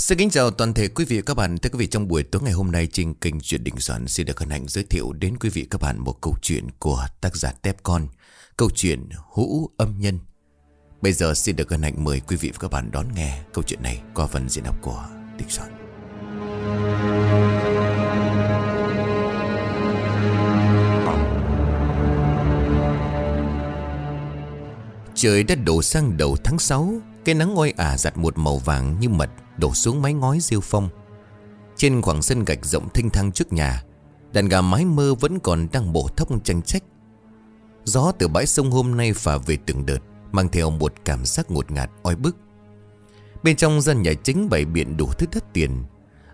Xin kính chào toàn thể quý vị và các bạn. Thưa quý vị, trong buổi tối ngày hôm nay trên kênh Chuyện Đình Soạn xin được hân hạnh giới thiệu đến quý vị và các bạn một câu chuyện của tác giả Tép Con. Câu chuyện Hữu Âm Nhân. Bây giờ xin được hân hạnh mời quý vị và các bạn đón nghe câu chuyện này qua phần diễn đọc của Đình Soạn. Trời đã đổ sang đầu tháng 6 Cái nắng oi ả giặt một màu vàng như mật Đổ xuống mái ngói rêu phong. Trên khoảng sân gạch rộng thênh thang trước nhà, Đàn gà mái mơ vẫn còn đang bổ thốc tranh trách. Gió từ bãi sông hôm nay phả về từng đợt, Mang theo một cảm giác ngột ngạt, oi bức. Bên trong gian nhà chính bày biện đủ thứ thất tiền.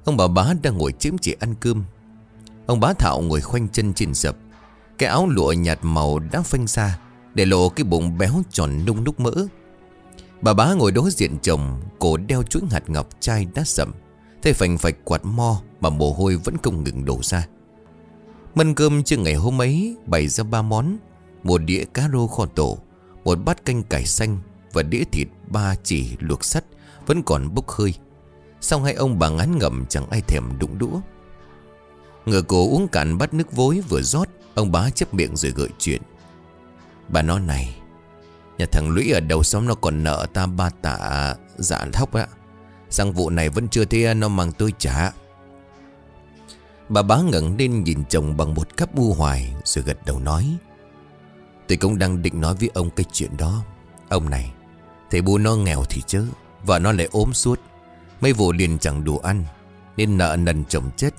Ông bà bá đang ngồi chiếm chỉ ăn cơm. Ông bá thạo ngồi khoanh chân trên sập. Cái áo lụa nhạt màu đã phanh xa Để lộ cái bụng béo tròn nung núc mỡ. Bà bá ngồi đối diện chồng, Cổ đeo chuỗi hạt ngọc chai đá sậm. Thế phành phạch quạt mo Mà mồ hôi vẫn không ngừng đổ ra. Mân cơm chưa ngày hôm ấy Bày ra ba món. Một đĩa cá rô kho tổ, Một bát canh cải xanh Và đĩa thịt ba chỉ luộc sắt Vẫn còn bốc hơi. Xong hai ông bà ngán ngậm chẳng ai thèm đụng đũa. Ngựa cổ uống cạn bát nước vối vừa rót, Ông bá chấp miệng rồi gợi chuyện. Bà nói này Nhà thằng Lũy ở đầu xóm nó còn nợ ta ba tạ dạ thóc á. Sang vụ này vẫn chưa thấy nó mang tôi trả. Bà bá ngẩng lên nhìn chồng bằng một cắp u hoài Rồi gật đầu nói, Tôi cũng đang định nói với ông cái chuyện đó. Ông này, Thầy bố nó nghèo thì chứ và nó lại ốm suốt. Mấy vụ liền chẳng đủ ăn, Nên nợ nần chồng chết.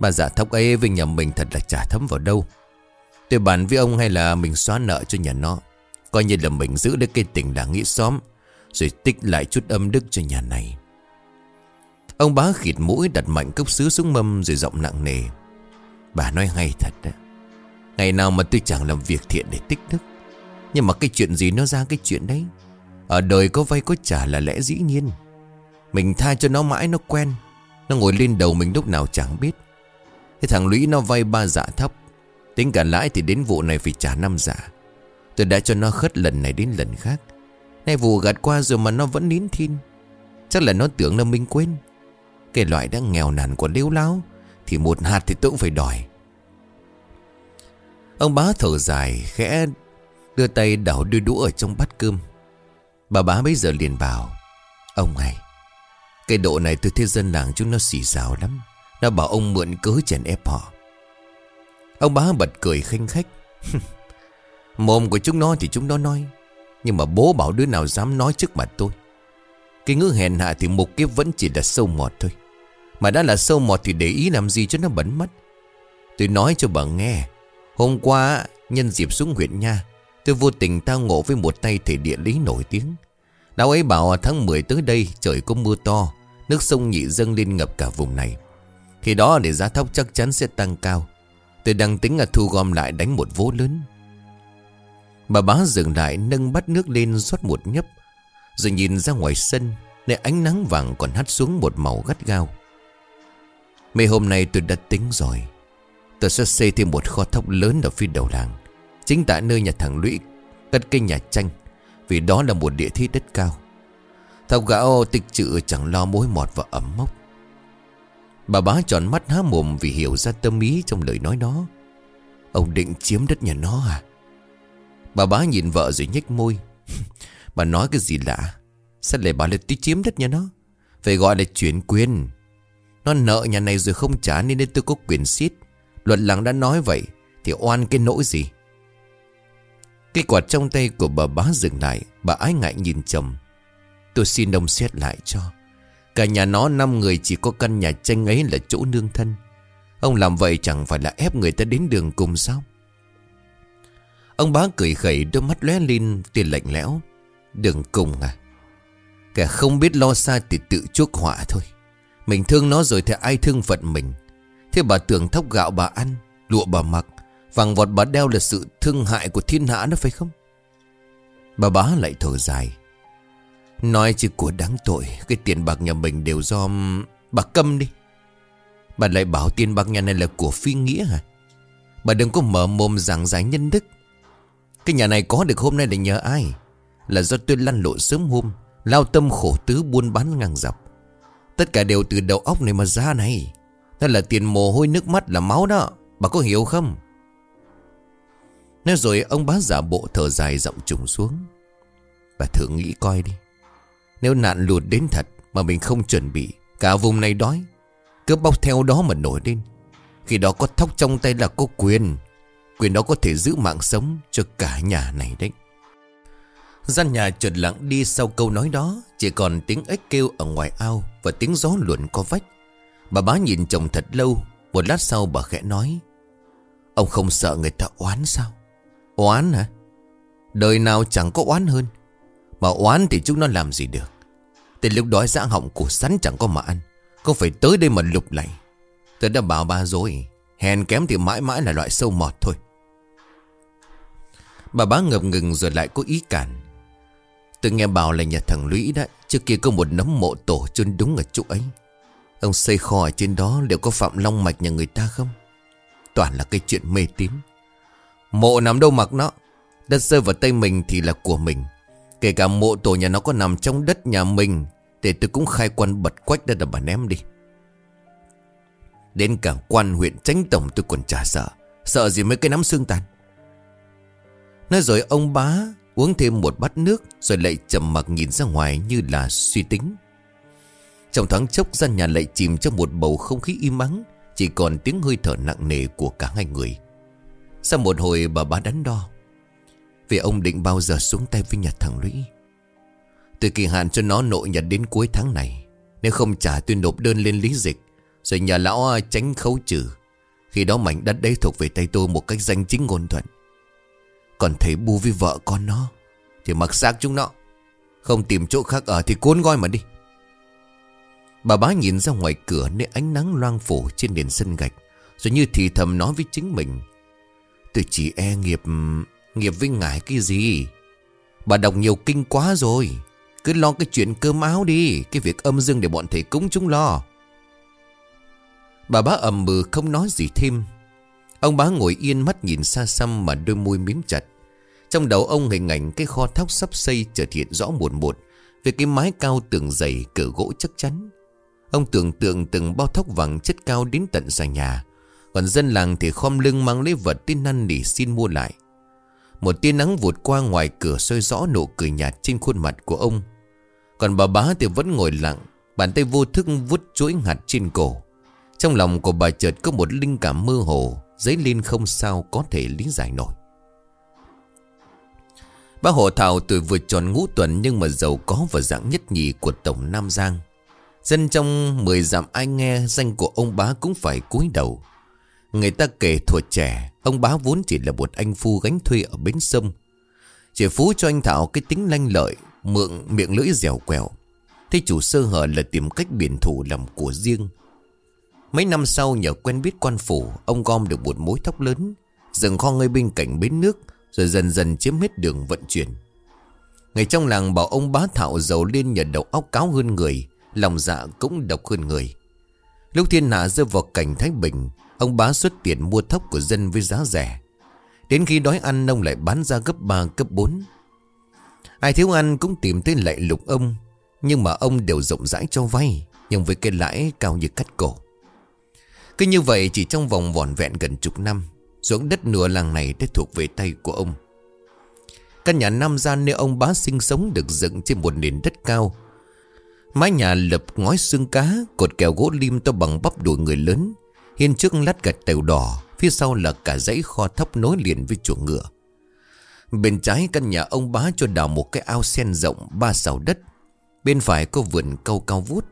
Bà giả thóc ấy với nhà mình thật là chả thấm vào đâu. Tôi bàn với ông hay là mình xóa nợ cho nhà nó? Coi như là mình giữ được cái tình làng nghĩa xóm, Rồi tích lại chút âm đức cho nhà này. Ông bá khịt mũi đặt mạnh cốc sứ xuống mâm rồi giọng nặng nề. Bà nói hay thật đó Ngày nào mà tôi chẳng làm việc thiện để tích đức. Nhưng mà cái chuyện gì nó ra cái chuyện đấy? Ở đời có vay có trả là lẽ dĩ nhiên. Mình tha cho nó mãi nó quen. Nó ngồi lên đầu mình lúc nào chẳng biết. Thế thằng Lũy nó vay ba dạ thấp Tính cả lãi thì đến vụ này phải trả năm dạ. Tôi đã cho nó khất lần này đến lần khác. Nay vụ gạt qua rồi mà nó vẫn nín thin Chắc là nó tưởng là mình quên. Cái loại đang nghèo nàn của liêu láo Thì một hạt thì tôi cũng phải đòi. Ông bá thở dài, khẽ Đưa tay đảo đưa đũa ở trong bát cơm. Bà bá bây giờ liền bảo, Ông này, Cái độ này tôi thấy dân làng chúng nó xỉ xào lắm. Nó bảo ông mượn cớ chèn ép họ. Ông bá bật cười khinh khách Mồm của chúng nó thì chúng nó nói, Nhưng mà bố bảo đứa nào dám nói trước mặt tôi. Cái ngữ hèn hạ thì một kiếp vẫn chỉ là sâu mọt thôi. Mà đã là sâu mọt thì để ý làm gì cho nó bẩn mất Tôi nói cho bà nghe, Hôm qua nhân dịp xuống huyện nha, Tôi vô tình tao ngộ với một tay thể địa lý nổi tiếng. Lão ấy bảo tháng 10 tới đây trời có mưa to, Nước sông nhị dâng lên ngập cả vùng này. Khi đó để giá thóc chắc chắn sẽ tăng cao. Tôi đang tính là thu gom lại đánh một vố lớn. Bà bá dừng lại nâng bát nước lên rót một nhấp, Rồi nhìn ra ngoài sân Nơi ánh nắng vàng còn hắt xuống một màu gắt gao. Mấy hôm nay tôi đã tính rồi, Tôi sẽ xây thêm một kho thóc lớn ở phía đầu làng, Chính tại nơi nhà thằng Lũy Cất cây nhà tranh, Vì đó là một địa thế đất cao. Thọc gạo tịch trự chẳng lo mối mọt và ẩm mốc. Bà bá tròn mắt há mồm vì hiểu ra tâm ý trong lời nói đó. Ông định chiếm đất nhà nó à? Bà bá nhìn vợ rồi nhếch môi. Bà nói cái gì lạ? Sao lại bà lại tí chiếm đất nhà nó? Phải gọi là chuyển quyền. Nó nợ nhà này rồi không trả nên nên tôi có quyền xiết. Luật làng đã nói vậy, Thì oan cái nỗi gì? Cái quạt trong tay của bà bá dừng lại, Bà ái ngại nhìn chồng. Tôi xin đồng xét lại cho. Cả nhà nó, năm người chỉ có căn nhà tranh ấy là chỗ nương thân. Ông làm vậy chẳng phải là ép người ta đến đường cùng sao? Ông bá cười khẩy, đôi mắt lóe lên tiền lạnh lẽo. Đừng cùng à. Kẻ không biết lo xa thì tự chuốc họa thôi. Mình thương nó rồi thì ai thương phận mình? Thế bà tưởng thóc gạo bà ăn, Lụa bà mặc, Vàng vọt bà đeo là sự thương hại của thiên hạ đó phải không? Bà bá lại thở dài. Nói chứ của đáng tội, Cái tiền bạc nhà mình đều do Bà câm đi. Bà lại bảo tiền bạc nhà này là của phi nghĩa hả? Bà đừng có mở mồm giảng giải nhân đức cái nhà này có được hôm nay là nhờ ai? Là do tôi lăn lộn sớm hôm, Lao tâm khổ tứ buôn bán ngang dọc. Tất cả đều từ đầu óc này mà ra này. Đó là tiền mồ hôi nước mắt là máu đó. Bà có hiểu không? Nói rồi ông bá giả bộ thở dài giọng trùng xuống. Bà thử nghĩ coi đi. Nếu nạn lụt đến thật Mà mình không chuẩn bị, Cả vùng này đói, Cứ bóc theo đó mà nổi lên. Khi đó có thóc trong tay là có quyền Quyền đó có thể giữ mạng sống Cho cả nhà này đấy. Gian nhà chợt lặng đi sau câu nói đó, Chỉ còn tiếng ếch kêu ở ngoài ao Và tiếng gió luồn co vách. Bà bá nhìn chồng thật lâu, Một lát sau bà khẽ nói, Ông không sợ người ta oán sao? Oán hả? Đời nào chẳng có oán hơn. Mà oán thì chúng nó làm gì được? Từ lúc đói dã họng của sắn chẳng có mà ăn Không phải tới đây mà lục lạy? Tôi đã bảo ba rồi, Hèn kém thì mãi mãi là loại sâu mọt thôi. Bà bá ngập ngừng rồi lại có ý cản. Tôi nghe bảo là nhà thằng Lũy đó, Trước kia có một nấm mộ tổ chôn đúng ở chỗ ấy. Ông xây kho ở trên đó Liệu có phạm long mạch nhà người ta không? Toàn là cái chuyện mê tín. Mộ nằm đâu mặc nó? Đất rơi vào tay mình thì là của mình. Kể cả mộ tổ nhà nó có nằm trong đất nhà mình, Thì tôi cũng khai quan bật quách ra là bà ném đi. Đến cả quan huyện tránh tổng tôi còn chả sợ. Sợ gì mấy cái nắm xương tàn. Nói rồi ông bá uống thêm một bát nước Rồi lại chậm mặc nhìn ra ngoài như là suy tính. Trong thoáng chốc, gian nhà lại chìm trong một bầu không khí im ắng Chỉ còn tiếng hơi thở nặng nề của cả hai người. Sau một hồi, bà bá đắn đo, Vì ông định bao giờ xuống tay với nhà thằng Lũy? Từ kỳ hạn cho nó nội nhật đến cuối tháng này, Nếu không trả tôi nộp đơn lên lý dịch, Rồi nhà lão tránh khấu trừ. Khi đó mảnh đất đấy thuộc về tay tôi một cách danh chính ngôn thuận còn thấy bu với vợ con nó, Thì mặc xác chúng nó. Không tìm chỗ khác ở thì cuốn gói mà đi. Bà bá nhìn ra ngoài cửa Nơi ánh nắng loang phủ trên nền sân gạch, Rồi như thì thầm nói với chính mình. Tôi chỉ e nghiệp Nghiệp với ngài cái gì? Bà đọc nhiều kinh quá rồi. Cứ lo cái chuyện cơm áo đi, Cái việc âm dương để bọn thầy cúng chúng lo. Bà bá ầm mừ không nói gì thêm. Ông bá ngồi yên mắt nhìn xa xăm mà đôi môi miếm chặt. Trong đầu ông hình ảnh cái kho thóc sắp xây chợt hiện rõ một một về cái mái cao tường dày cửa gỗ chắc chắn. Ông tưởng tượng từng bao thóc vàng chất cao đến tận xa nhà. Còn dân làng thì khom lưng mang lấy vật tin năn nỉ xin mua lại. Một tia nắng vụt qua ngoài cửa soi rõ nụ cười nhạt trên khuôn mặt của ông. Còn bà bá thì vẫn ngồi lặng, bàn tay vô thức vút chuỗi hạt trên cổ. Trong lòng của bà chợt có một linh cảm mơ hồ Giấy lên không sao có thể lý giải nổi. Bác Hồ Thảo tuổi vừa tròn ngũ tuần Nhưng mà giàu có và dạng nhất nhì của Tổng Nam Giang. Dân trong mười dặm ai nghe Danh của ông bá cũng phải cúi đầu. Người ta kể thuở trẻ, Ông bá vốn chỉ là một anh phu gánh thuê ở bến sông. Chỉ phú cho anh Thảo cái tính lanh lợi, Mượn miệng lưỡi dẻo quẹo. Thế chủ sơ hở là tìm cách biển thủ làm của riêng. Mấy năm sau nhờ quen biết quan phủ, Ông gom được một mối thóc lớn Dừng kho ngay bên cạnh bến nước, Rồi dần dần chiếm hết đường vận chuyển. Người trong làng bảo ông bá thảo giàu lên nhờ đầu óc cáo hơn người, Lòng dạ cũng độc hơn người. Lúc thiên hạ rơi vào cảnh Thái Bình, Ông bá xuất tiền mua thóc của dân với giá rẻ. Đến khi đói ăn, ông lại bán ra gấp 3 cấp 4 Ai thiếu ăn cũng tìm tới lại lục ông, Nhưng mà ông đều rộng rãi cho vay, Nhưng với cái lãi cao như cắt cổ cứ như vậy chỉ trong vòng vỏn vẹn gần chục năm, Ruộng đất nửa làng này đã thuộc về tay của ông. Căn nhà nam gian nơi ông bá sinh sống được dựng trên một nền đất cao. Mái nhà lập ngói xương cá, Cột kèo gỗ lim to bằng bắp đùi người lớn. Hiên trước lát gạch tèo đỏ, Phía sau là cả dãy kho thấp nối liền với chuồng ngựa. Bên trái căn nhà ông bá cho đào một cái ao sen rộng ba sào đất. Bên phải có vườn câu cao vút.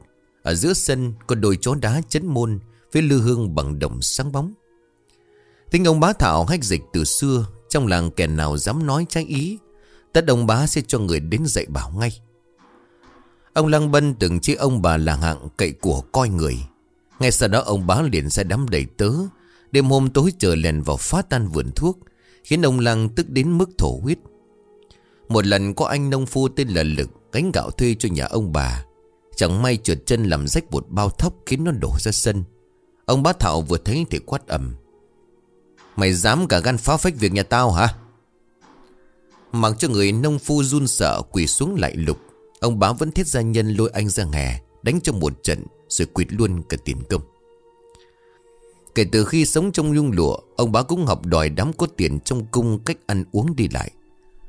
Ở giữa sân có đôi chó đá chấn môn với lư hương bằng đồng sáng bóng. Tính ông bá thảo hách dịch từ xưa, trong làng kẻ nào dám nói trái ý, tất ông bá sẽ cho người đến dạy bảo ngay. Ông Lăng Bân từng chế ông bà là hạng cậy của coi người. Ngay sau đó ông bá liền ra đám đầy tớ, đêm hôm tối chờ lèn vào phá tan vườn thuốc, khiến ông Lăng tức đến mức thổ huyết. Một lần có anh nông phu tên là Lực gánh gạo thuê cho nhà ông bà. Chẳng may trượt chân làm rách bột bao thóc khiến nó đổ ra sân. Ông bá Thảo vừa thấy thì quát ầm. Mày dám cả gan phá phách việc nhà tao hả? Mặc cho người nông phu run sợ quỳ xuống lại lục, Ông bá vẫn thiết gia nhân lôi anh ra hè Đánh cho một trận Rồi quỵt luôn cả tiền công. Kể từ khi sống trong nhung lụa, Ông bá cũng học đòi đám có tiền trong cung cách ăn uống đi lại.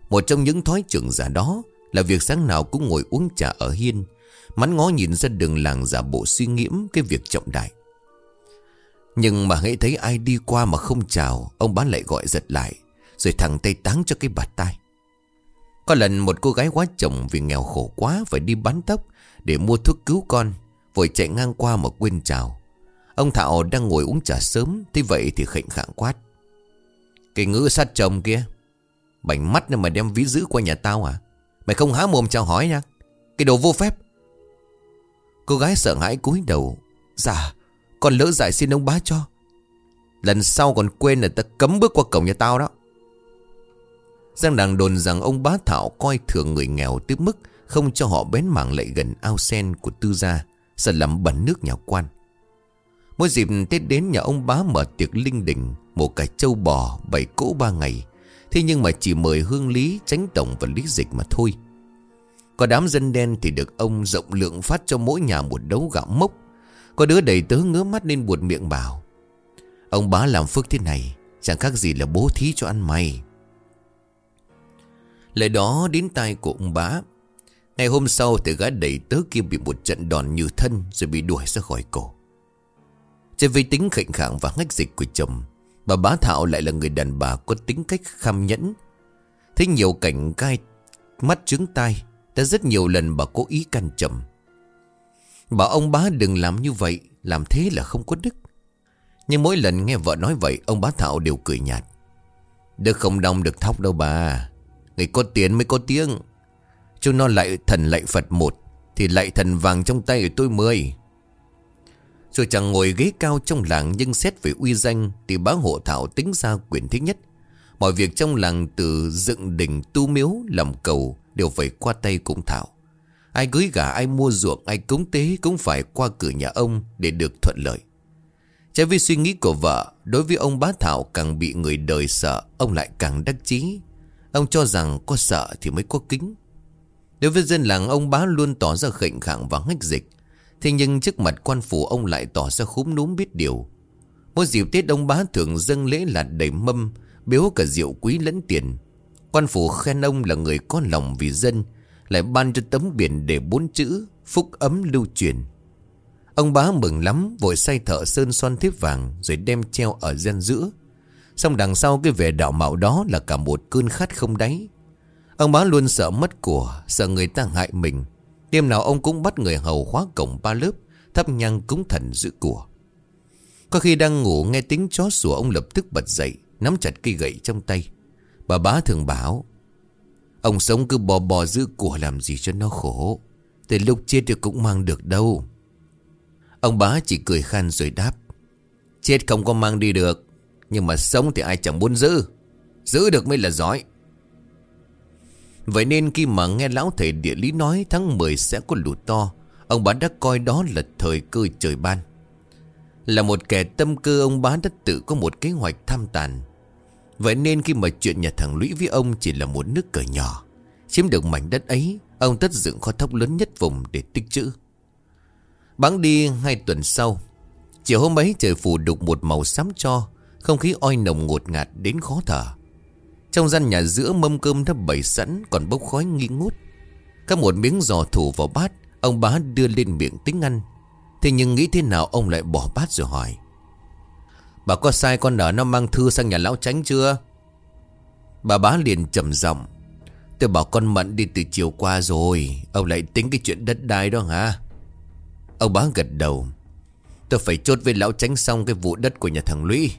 Một trong những thói trưởng giả đó Là việc sáng nào cũng ngồi uống trà ở hiên, Mắn ngó nhìn ra đường làng giả bộ suy nghiễm cái việc trọng đại. Nhưng mà hãy thấy ai đi qua mà không chào, Ông bán lại gọi giật lại, Rồi thằng tay táng cho cái bạt tai. Có lần một cô gái quá chồng vì nghèo khổ quá Phải đi bán tóc để mua thuốc cứu con, Vội chạy ngang qua mà quên chào. Ông Thảo đang ngồi uống trà sớm Thế vậy thì khệnh khạng quát. Cái ngữ sát chồng kia, Bảnh mắt mà đem ví giữ qua nhà tao à? Mày không há mồm chào hỏi nha, Cái đồ vô phép. Cô gái sợ hãi cúi đầu Dạ con lỡ dại xin ông bá cho. Lần sau còn quên là ta cấm bước qua cổng nhà tao đó. Giang đằng đồn rằng ông bá Thảo coi thường người nghèo tới mức Không cho họ bén mảng lại gần ao sen của tư gia, Sợ làm bẩn nước nhà quan. Mỗi dịp Tết đến nhà ông bá mở tiệc linh đình Một cái trâu bò bảy cỗ ba ngày. Thế nhưng mà chỉ mời hương lý Tránh tổng và lý dịch mà thôi. Có đám dân đen thì được ông rộng lượng phát cho mỗi nhà một đấu gạo mốc. Có đứa đầy tớ ngứa mắt lên buột miệng bảo, Ông bá làm phước thế này, Chẳng khác gì là bố thí cho ăn mày. Lời đó đến tai của ông bá. Ngày hôm sau thì gã đầy tớ kia bị một trận đòn như thân Rồi bị đuổi ra khỏi cổ. Trên vi tính khệnh khạng và ngách dịch của chồng, Bà bá Thảo lại là người đàn bà có tính cách kham nhẫn. Thấy nhiều cảnh gai mắt trứng tai, Đã rất nhiều lần bà cố ý can chậm. Bảo ông bá đừng làm như vậy, Làm thế là không có đức. Nhưng mỗi lần nghe vợ nói vậy, Ông bá Thảo đều cười nhạt. Đức không đong được thóc đâu bà. Người có tiền mới có tiếng. Chúng nó lại thần lại Phật một, Thì lại thần vàng trong tay của tôi mười. Rồi chẳng ngồi ghế cao trong làng, nhưng xét về uy danh, thì bá hộ thảo tính ra quyền thích nhất. Mọi việc trong làng từ dựng đình tu miếu, làm cầu đều phải qua tay cũng thảo. Ai cưới gà, ai mua ruộng, ai cúng tế cũng phải qua cửa nhà ông để được thuận lợi. Trái với suy nghĩ của vợ, đối với ông bá thảo càng bị người đời sợ, ông lại càng đắc chí. Ông cho rằng có sợ thì mới có kính. Đối với dân làng, ông bá luôn tỏ ra khệnh khạng và ngách dịch. Thế nhưng trước mặt quan phủ, ông lại tỏ ra khúm núm biết điều Mỗi dịp Tết, ông bá thường dâng lễ là đầy mâm, Biếu cả rượu quý lẫn tiền Quan phủ khen ông là người có lòng vì dân lại ban cho tấm biển để bốn chữ Phúc ấm lưu truyền. Ông bá mừng lắm, Vội say thợ sơn son thiếp vàng Rồi đem treo ở gian giữa. Xong đằng sau cái vẻ đạo mạo đó Là cả một cơn khát không đáy. Ông bá luôn sợ mất của, Sợ người ta hại mình. Đêm nào ông cũng bắt người hầu khóa cổng ba lớp, Thắp nhang cúng thần giữ của. Có khi đang ngủ nghe tiếng chó sủa, Ông lập tức bật dậy, Nắm chặt cây gậy trong tay. Bà bá thường bảo Ông sống cứ bò bò giữ của làm gì cho nó khổ. Từ lúc chết thì cũng mang được đâu. Ông bá chỉ cười khan rồi đáp, Chết không có mang đi được, Nhưng mà sống thì ai chẳng muốn giữ. Giữ được mới là giỏi. Vậy nên khi mà nghe lão thầy địa lý nói tháng 10 sẽ có lụt to, Ông bá đã coi đó là thời cơ trời ban. Là một kẻ tâm cơ, ông bá đã tự có một kế hoạch tham tàn. Vậy nên khi mà chuyện nhà thằng Lũy với ông chỉ là một nước cờ nhỏ, Chiếm được mảnh đất ấy, Ông tất dựng kho thóc lớn nhất vùng để tích trữ. Bắn đi hai tuần sau, Chiều hôm ấy trời phủ đục một màu xám cho, Không khí oi nồng ngột ngạt đến khó thở. Trong gian nhà giữa mâm cơm đã bày sẵn Còn bốc khói nghi ngút. Các một miếng giò thủ vào bát, Ông bá đưa lên miệng tính ăn. Thế nhưng nghĩ thế nào ông lại bỏ bát rồi hỏi. Bà có sai con nở nó mang thư sang nhà lão tránh chưa? Bà bá liền trầm giọng. Tôi bảo con Mận đi từ chiều qua rồi, Ông lại tính cái chuyện đất đai đó hả? Ông bá gật đầu. Tôi phải chốt với lão tránh xong cái vụ đất của nhà thằng Lũy.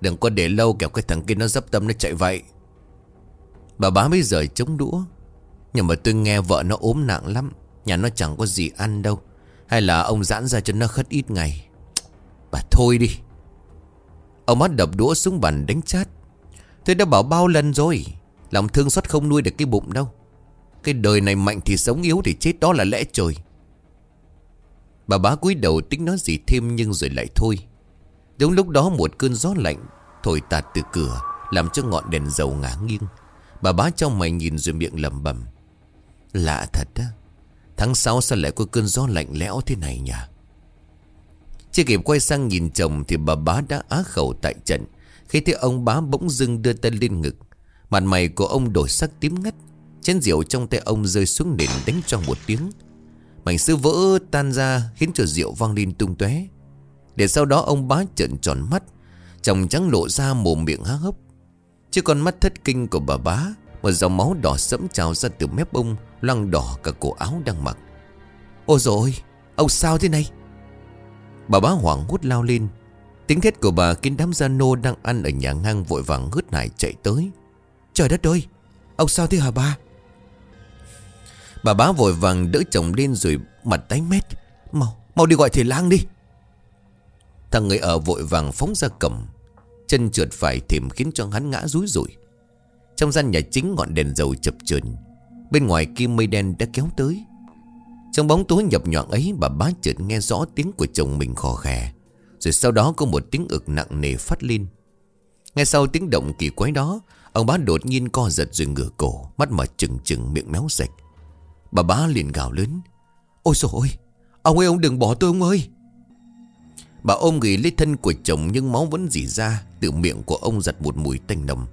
Đừng có để lâu kẻo cái thằng kia nó dấp tâm nó chạy vậy. Bà bá mới rời chống đũa. Nhưng mà tôi nghe vợ nó ốm nặng lắm, Nhà nó chẳng có gì ăn đâu. Hay là ông giãn ra cho nó khất ít ngày. Bà thôi đi. Ông mắt đập đũa xuống bàn đánh chát. Tôi đã bảo bao lần rồi, Lòng thương xót không nuôi được cái bụng đâu. Cái đời này mạnh thì sống yếu thì chết, đó là lẽ trời. Bà bá cúi đầu tính nói gì thêm nhưng rồi lại thôi. Đúng lúc đó một cơn gió lạnh Thổi tạt từ cửa, Làm cho ngọn đèn dầu ngã nghiêng. Bà bá trong mày nhìn rồi miệng lẩm bẩm. Lạ thật á, Tháng 6 sao lại có cơn gió lạnh lẽo thế này nhỉ? Chưa kịp quay sang nhìn chồng Thì bà bá đã á khẩu tại trận. Khi thấy ông bá bỗng dưng đưa tay lên ngực, Mặt mày của ông đổi sắc tím ngắt, Chén rượu trong tay ông rơi xuống nền đánh cho một tiếng. Mảnh sứ vỡ tan ra Khiến cho rượu vang lên tung tóe. Để sau đó ông bá trợn tròn mắt, Chồng trắng lộ ra mồm miệng há hốc. Chứ con mắt thất kinh của bà bá, Một dòng máu đỏ sẫm trào ra từ mép ông, Loang đỏ cả cổ áo đang mặc. Ôi rồi Ông sao thế này? Bà bá hoảng hốt lao lên. Tiếng thét của bà khiến đám gia nô đang ăn ở nhà ngang vội vàng hứt hải chạy tới. Trời đất ơi! Ông sao thế hả ba Bà bá vội vàng đỡ chồng lên rồi mặt tái mét. Mau, mau đi gọi thầy lang đi. Thằng người ở vội vàng phóng ra cầm. Chân trượt phải thềm khiến cho hắn ngã rúi rủi Trong gian nhà chính ngọn đèn dầu chập chờn. Bên ngoài kim mây đen đã kéo tới. Trong bóng tối nhập nhọn ấy, Bà bá chợt nghe rõ tiếng của chồng mình khò khè. Rồi sau đó có một tiếng ực nặng nề phát lên. Ngay sau tiếng động kỳ quái đó, Ông bá đột nhiên co giật rồi ngửa cổ, Mắt mở trừng trừng, miệng méo sạch Bà bá liền gào lớn. Ôi trời ơi Ông ơi, ông đừng bỏ tôi, ông ơi. Bà ôm ghi lấy thân của chồng Nhưng máu vẫn dỉ ra Từ miệng của ông giật một mùi tanh nồng.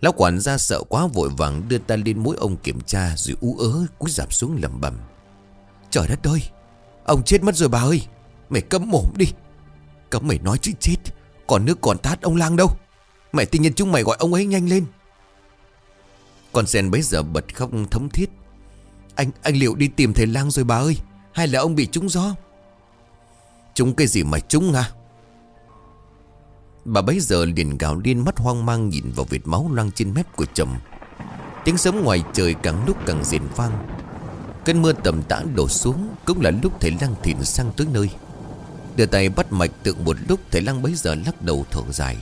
Lão quản gia sợ quá, vội vàng Đưa tay lên mũi ông kiểm tra Rồi ú ớ, cúi dạp xuống lầm bầm Trời đất ơi. Ông chết mất rồi bà ơi. Mày cấm mồm đi. Cấm mày nói chứ chết. Còn nước còn tát ông lang đâu. Mẹ tình nhân chúng mày gọi ông ấy nhanh lên. Con sen bấy giờ bật khóc thấm thiết. Anh anh liệu đi tìm thầy lang rồi bà ơi? Hay là ông bị trúng gió? Trúng cái gì mà trúng à Bà bấy giờ liền gào điên mắt hoang mang nhìn vào vệt máu loang trên mép của chồng. Tiếng sấm ngoài trời càng lúc càng rền vang. Cơn mưa tầm tã đổ xuống Cũng là lúc thầy lăng thỉnh sang tới nơi. Đưa tay bắt mạch tượng một lúc, Thầy lăng bấy giờ lắc đầu thở dài.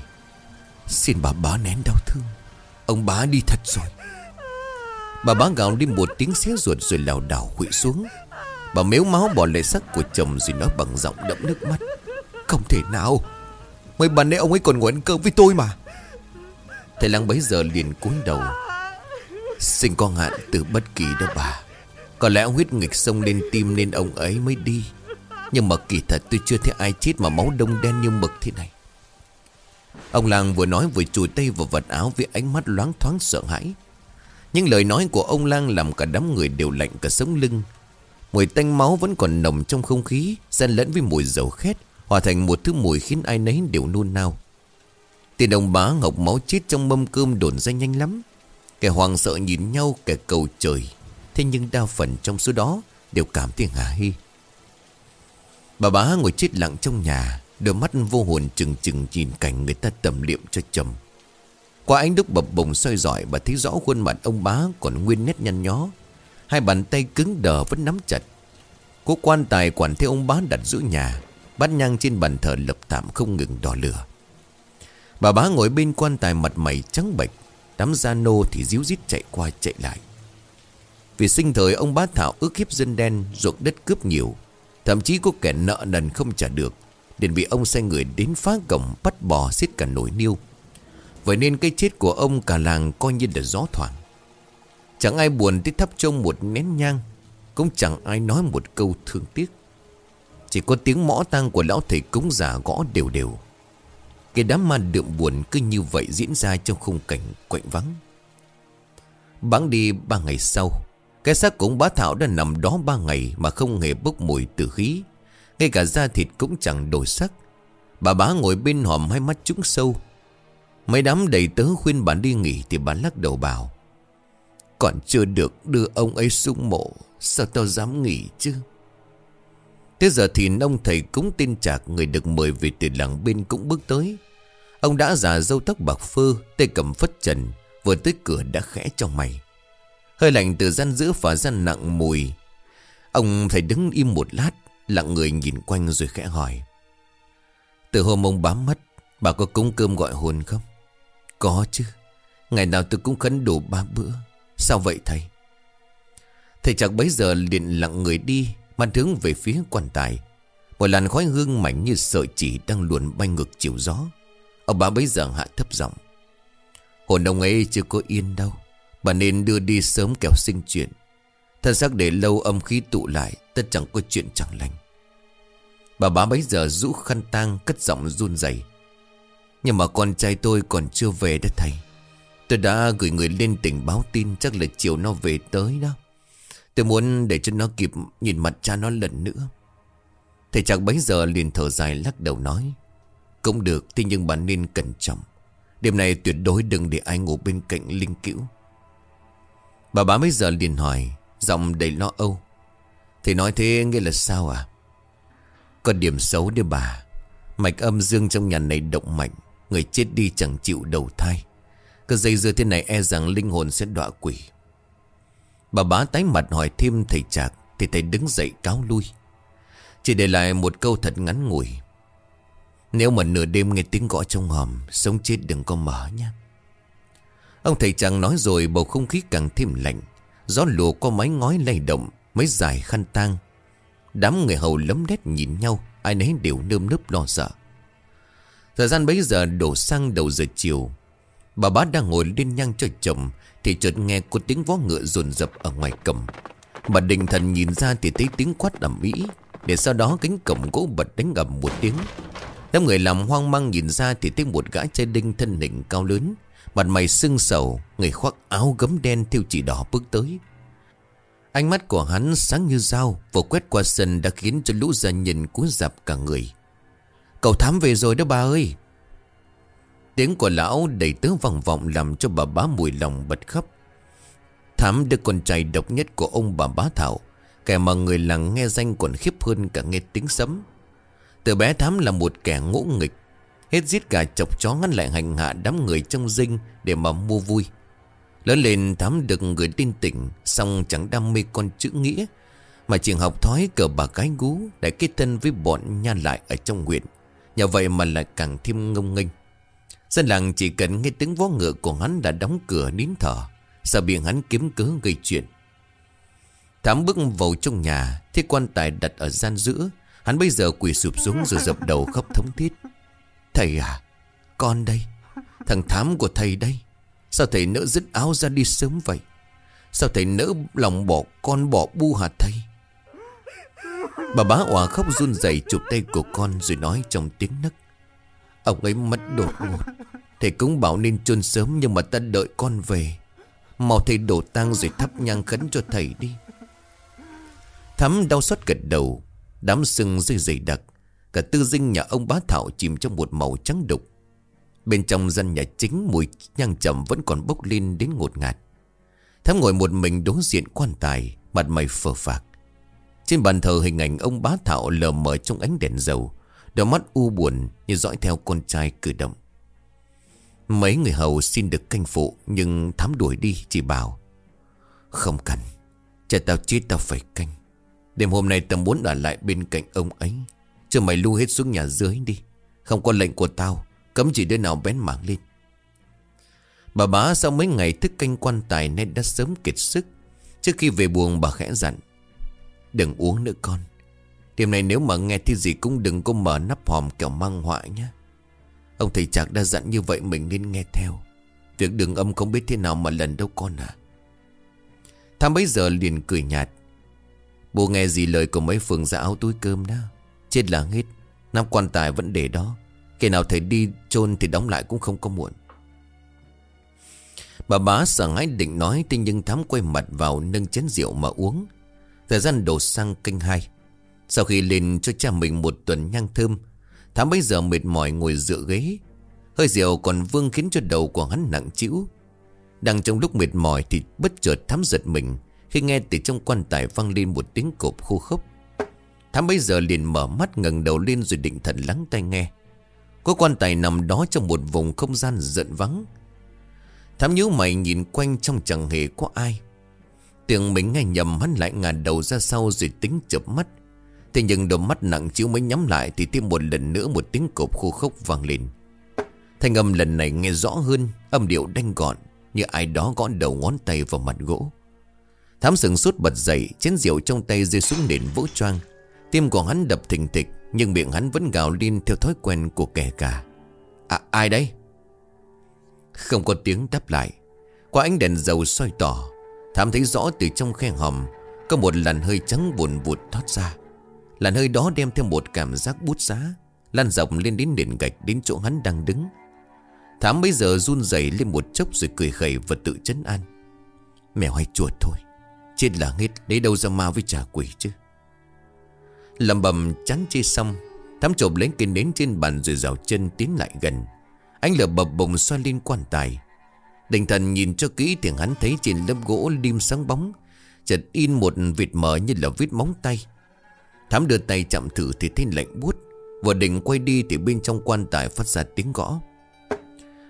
Xin bà bá nén đau thương. Ông bá đi thật rồi. Bà bá gào đi một tiếng xé ruột rồi lảo đảo quỵ xuống. Bà mếu máu bỏ lệ sắc của chồng rồi nói bằng giọng đẫm nước mắt. Không thể nào. Mấy bà nãy ông ấy còn ngồi ăn cơm với tôi mà. Thầy lăng bấy giờ liền cúi đầu. Sinh con hạn từ bất kỳ đâu bà. Có lẽ huyết nghịch sông lên tim nên ông ấy mới đi Nhưng mà kỳ thật tôi chưa thấy ai chết mà máu đông đen như mực thế này Ông Lang vừa nói vừa chùi tay vào vật áo với ánh mắt loáng thoáng sợ hãi. Nhưng lời nói của ông Lang làm cả đám người đều lạnh cả sống lưng. Mùi tanh máu vẫn còn nồng trong không khí, xen lẫn với mùi dầu khét, hòa thành một thứ mùi khiến ai nấy đều nôn nao. Tiền đồng bá ngọc máu chết trong mâm cơm đồn ra nhanh lắm. Kẻ hoàng sợ nhìn nhau kẻ cầu trời. Thế nhưng đa phần trong số đó đều cảm thấy hả hy. Bà bá ngồi chết lặng trong nhà, Đôi mắt vô hồn chừng chừng nhìn cảnh người ta tầm liệm cho chồng Qua ánh đúc bập bùng soi dọi Bà thấy rõ khuôn mặt ông bá còn nguyên nét nhăn nhó. Hai bàn tay cứng đờ vẫn nắm chặt. Cố quan tài quản theo ông bá đặt giữa nhà, Bát nhang trên bàn thờ lập tạm không ngừng đỏ lửa. Bà bá ngồi bên quan tài mặt mày trắng bệch, Đám gia nô thì díu dít chạy qua chạy lại. Vì sinh thời ông bá thảo ước hiếp dân đen Ruộng đất cướp nhiều, Thậm chí có kẻ nợ nần không trả được, Liền bị ông sai người đến phá cổng Bắt bò xiết cả nổi niêu. Vậy nên cái chết của ông cả làng Coi như là gió thoảng. Chẳng ai buồn tới thắp trông một nén nhang, Cũng chẳng ai nói một câu thương tiếc. Chỉ có tiếng mõ tang của lão thầy cúng già gõ đều đều. Cái đám ma đượm buồn cứ như vậy diễn ra trong khung cảnh quạnh vắng. Bắn đi ba ngày sau cái xác cũng bá thảo đã nằm đó ba ngày Mà không hề bốc mùi từ khí. Ngay cả da thịt cũng chẳng đổi sắc. Bà bá ngồi bên hòm hai mắt trúng sâu. Mấy đám đầy tớ khuyên bà đi nghỉ Thì bà lắc đầu bảo, Còn chưa được đưa ông ấy xuống mộ, Sao tao dám nghỉ chứ? Thế giờ thì ông thầy cúng tin chạc Người được mời về từ làng bên cũng bước tới. Ông đã già dâu tóc bạc phơ, Tay cầm phất trần, Vừa tới cửa đã khẽ trong mày. Hơi lạnh từ gian giữa và gian nặng mùi. Ông thầy đứng im một lát, Lặng người nhìn quanh rồi khẽ hỏi. Từ hôm ông bám mất Bà có cúng cơm gọi hồn không? Có chứ. Ngày nào tôi cũng khấn đủ ba bữa. Sao vậy thầy? Thầy chắc bấy giờ liền lặng người đi, Mặt hướng về phía quan tài. Một làn khói hương mảnh như sợi chỉ Đang luồn bay ngược chiều gió. Ông bà bấy giờ hạ thấp giọng. Hồn ông ấy chưa có yên đâu. Bà nên đưa đi sớm kẻo sinh chuyện. Thân xác để lâu âm khí tụ lại, Tất chẳng có chuyện chẳng lành. Bà bá bấy giờ rũ khăn tang, cất giọng run rẩy. Nhưng mà con trai tôi còn chưa về đó thầy. Tôi đã gửi người lên tỉnh báo tin, Chắc là chiều nó về tới đó. Tôi muốn để cho nó kịp nhìn mặt cha nó lần nữa. Thầy chàng bấy giờ liền thở dài lắc đầu nói. Cũng được, Thế nhưng bà nên cẩn trọng. Đêm nay tuyệt đối đừng để ai ngủ bên cạnh Linh Cữu Bà bá mấy giờ liền hỏi, Giọng đầy lo âu. Thầy nói thế nghĩa là sao à Có điểm xấu đưa bà. Mạch âm dương trong nhà này động mạnh, Người chết đi chẳng chịu đầu thai. Cứ dây dưa thế này e rằng linh hồn sẽ đọa quỷ Bà bá tái mặt hỏi thêm thầy Trạc, Thì thầy đứng dậy cáo lui. Chỉ để lại một câu thật ngắn ngủi. Nếu mà nửa đêm nghe tiếng gõ trong hòm, Sống chết đừng có mở nhé. Ông thầy chàng nói rồi bầu không khí càng thêm lạnh. Gió lùa qua mái ngói lay động Mấy dài khăn tang. Đám người hầu lấm đét nhìn nhau, Ai nấy đều nơm nớp lo sợ. Thời gian bấy giờ đổ sang đầu giờ chiều. Bà bá đang ngồi lên nhang cho chồng Thì chợt nghe có tiếng vó ngựa rồn rập ở ngoài cầm Bà định thần nhìn ra thì thấy tiếng quát ầm ĩ, Để sau đó cánh cổng gỗ bật đánh ầm một tiếng. Đám người làm hoang mang nhìn ra thì thấy một gã trai đinh thân hình cao lớn Mặt mày sưng sầu, Người khoác áo gấm đen theo chỉ đỏ bước tới. Ánh mắt của hắn sáng như dao Vừa quét qua sân đã khiến cho lũ gia nhìn cuốn dạp cả người. Cậu thám về rồi đó bà ơi. Tiếng của lão đầy tứ vòng vọng Làm cho bà bá mùi lòng bật khóc. Thám được con trai độc nhất của ông bà bá Thảo, Kẻ mà người làng nghe danh còn khiếp hơn cả nghe tiếng sấm. Từ bé Thám là một kẻ ngỗ nghịch Hết giết cả chọc chó ngăn lại hành hạ đám người trong dinh Để mà mua vui. Lớn lên Thám được người tin tỉnh Xong chẳng đam mê con chữ nghĩa, Mà trường học thói cờ bà gái gú Để kết thân với bọn nha lại ở trong huyện. Nhờ vậy mà lại càng thêm ngông nghênh. Dân làng chỉ cần nghe tiếng vó ngựa của hắn đã đóng cửa nín thở, Sợ bị hắn kiếm cớ gây chuyện. Thám bước vào trong nhà Thế quan tài đặt ở gian giữa. Hắn bây giờ quỳ sụp xuống rồi dập đầu khóc thống thiết Thầy à Con đây, Thằng thám của thầy đây, Sao thầy nỡ dứt áo ra đi sớm vậy? Sao thầy nỡ lòng bỏ con bỏ bu hả thầy? Bà bá òa khóc run rẩy chụp tay của con rồi nói trong tiếng nấc. Ông ấy mất đột ngột, Thầy cũng bảo nên chôn sớm nhưng mà ta đợi con về. Mau thầy đổ tang rồi thắp nhang khấn cho thầy đi. Thắm đau xót gật đầu, Đám sưng dưới dày đặc. Cả tư dinh nhà ông bá thảo chìm trong một màu trắng đục. Bên trong gian nhà chính, mùi nhang trầm vẫn còn bốc lên đến ngột ngạt. Thám ngồi một mình đối diện quan tài, Mặt mày phờ phạc. Trên bàn thờ hình ảnh ông bá thảo lờ mờ trong ánh đèn dầu, Đôi mắt u buồn như dõi theo con trai cử động. Mấy người hầu xin được canh phụ, Nhưng thám đuổi đi chỉ bảo, Không cần, Cha tao chết tao phải canh. Đêm hôm nay tao muốn ở lại bên cạnh ông ấy. Chứ mày lưu hết xuống nhà dưới đi. Không có lệnh của tao, Cấm chỉ đứa nào bén mảng lên. Bà bá sau mấy ngày thức canh quan tài Nên đã sớm kiệt sức. Trước khi về buồn bà khẽ dặn, Đừng uống nữa con. Đêm này nếu mà nghe thì gì cũng đừng có mở nắp hòm kẻo mang họa nhé. Ông thầy Trạc đã dặn như vậy mình nên nghe theo. Việc đường âm không biết thế nào mà lần đâu con à Tham bấy giờ liền cười nhạt, Bố nghe gì lời của mấy phường ra áo túi cơm đó? Chết là hết. Năm quan tài vẫn để đó. Kể nào thầy đi chôn thì đóng lại cũng không có muộn. Bà bá sợ hãi định nói, Thế nhưng thám quay mặt vào nâng chén rượu mà uống. Thời gian đổ sang kênh hai. Sau khi lên cho cha mình một tuần nhang thơm, Thám bây giờ mệt mỏi ngồi dựa ghế. Hơi rượu còn vương khiến cho đầu của hắn nặng chịu Đang trong lúc mệt mỏi thì bất chợt thám giật mình Khi nghe từ trong quan tài vang lên một tiếng cộp khô khốc. Thám bây giờ liền mở mắt ngẩng đầu lên rồi định thần lắng tai nghe. Có quan tài nằm đó trong một vùng không gian giận vắng. Thám nhíu mày nhìn quanh trong chẳng hề có ai. Tưởng mình nghe nhầm, hắn lại ngả đầu ra sau rồi tính chợp mắt. Thế nhưng đôi mắt nặng chiếu mới nhắm lại Thì thêm một lần nữa một tiếng cộp khô khốc vang lên. Thanh âm lần này nghe rõ hơn, Âm điệu đanh gọn, Như ai đó gõ đầu ngón tay vào mặt gỗ. Thám sừng sốt bật dậy, Chén rượu trong tay rơi xuống nền vỗ choang Tim của hắn đập thình thịch, Nhưng miệng hắn vẫn gào lên theo thói quen của kẻ cả. À ai đây? Không có tiếng đáp lại. Qua ánh đèn dầu soi tỏ, Thám thấy rõ từ trong khe hòm, Có một làn hơi trắng buồn vụt thoát ra. Làn hơi đó đem theo một cảm giác bút giá, Lan rộng lên đến nền gạch đến chỗ hắn đang đứng. Thám bây giờ run rẩy lên một chốc rồi cười khẩy và tự chấn an. Mèo hay chuột thôi, Chết là hết, Lấy đâu ra ma với trà quỷ chứ? Lầm bầm chán chê xong, Thám trộm lấy cây nến trên bàn rồi rào chân tiến lại gần. Anh lửa bập bùng xoay lên quan tài. Đình thần nhìn cho kỹ thì hắn thấy trên lớp gỗ lim sáng bóng, Chợt in một vịt mờ như là vết móng tay. Thám đưa tay chạm thử thì thấy lạnh buốt, Vừa định quay đi thì bên trong quan tài phát ra tiếng gõ.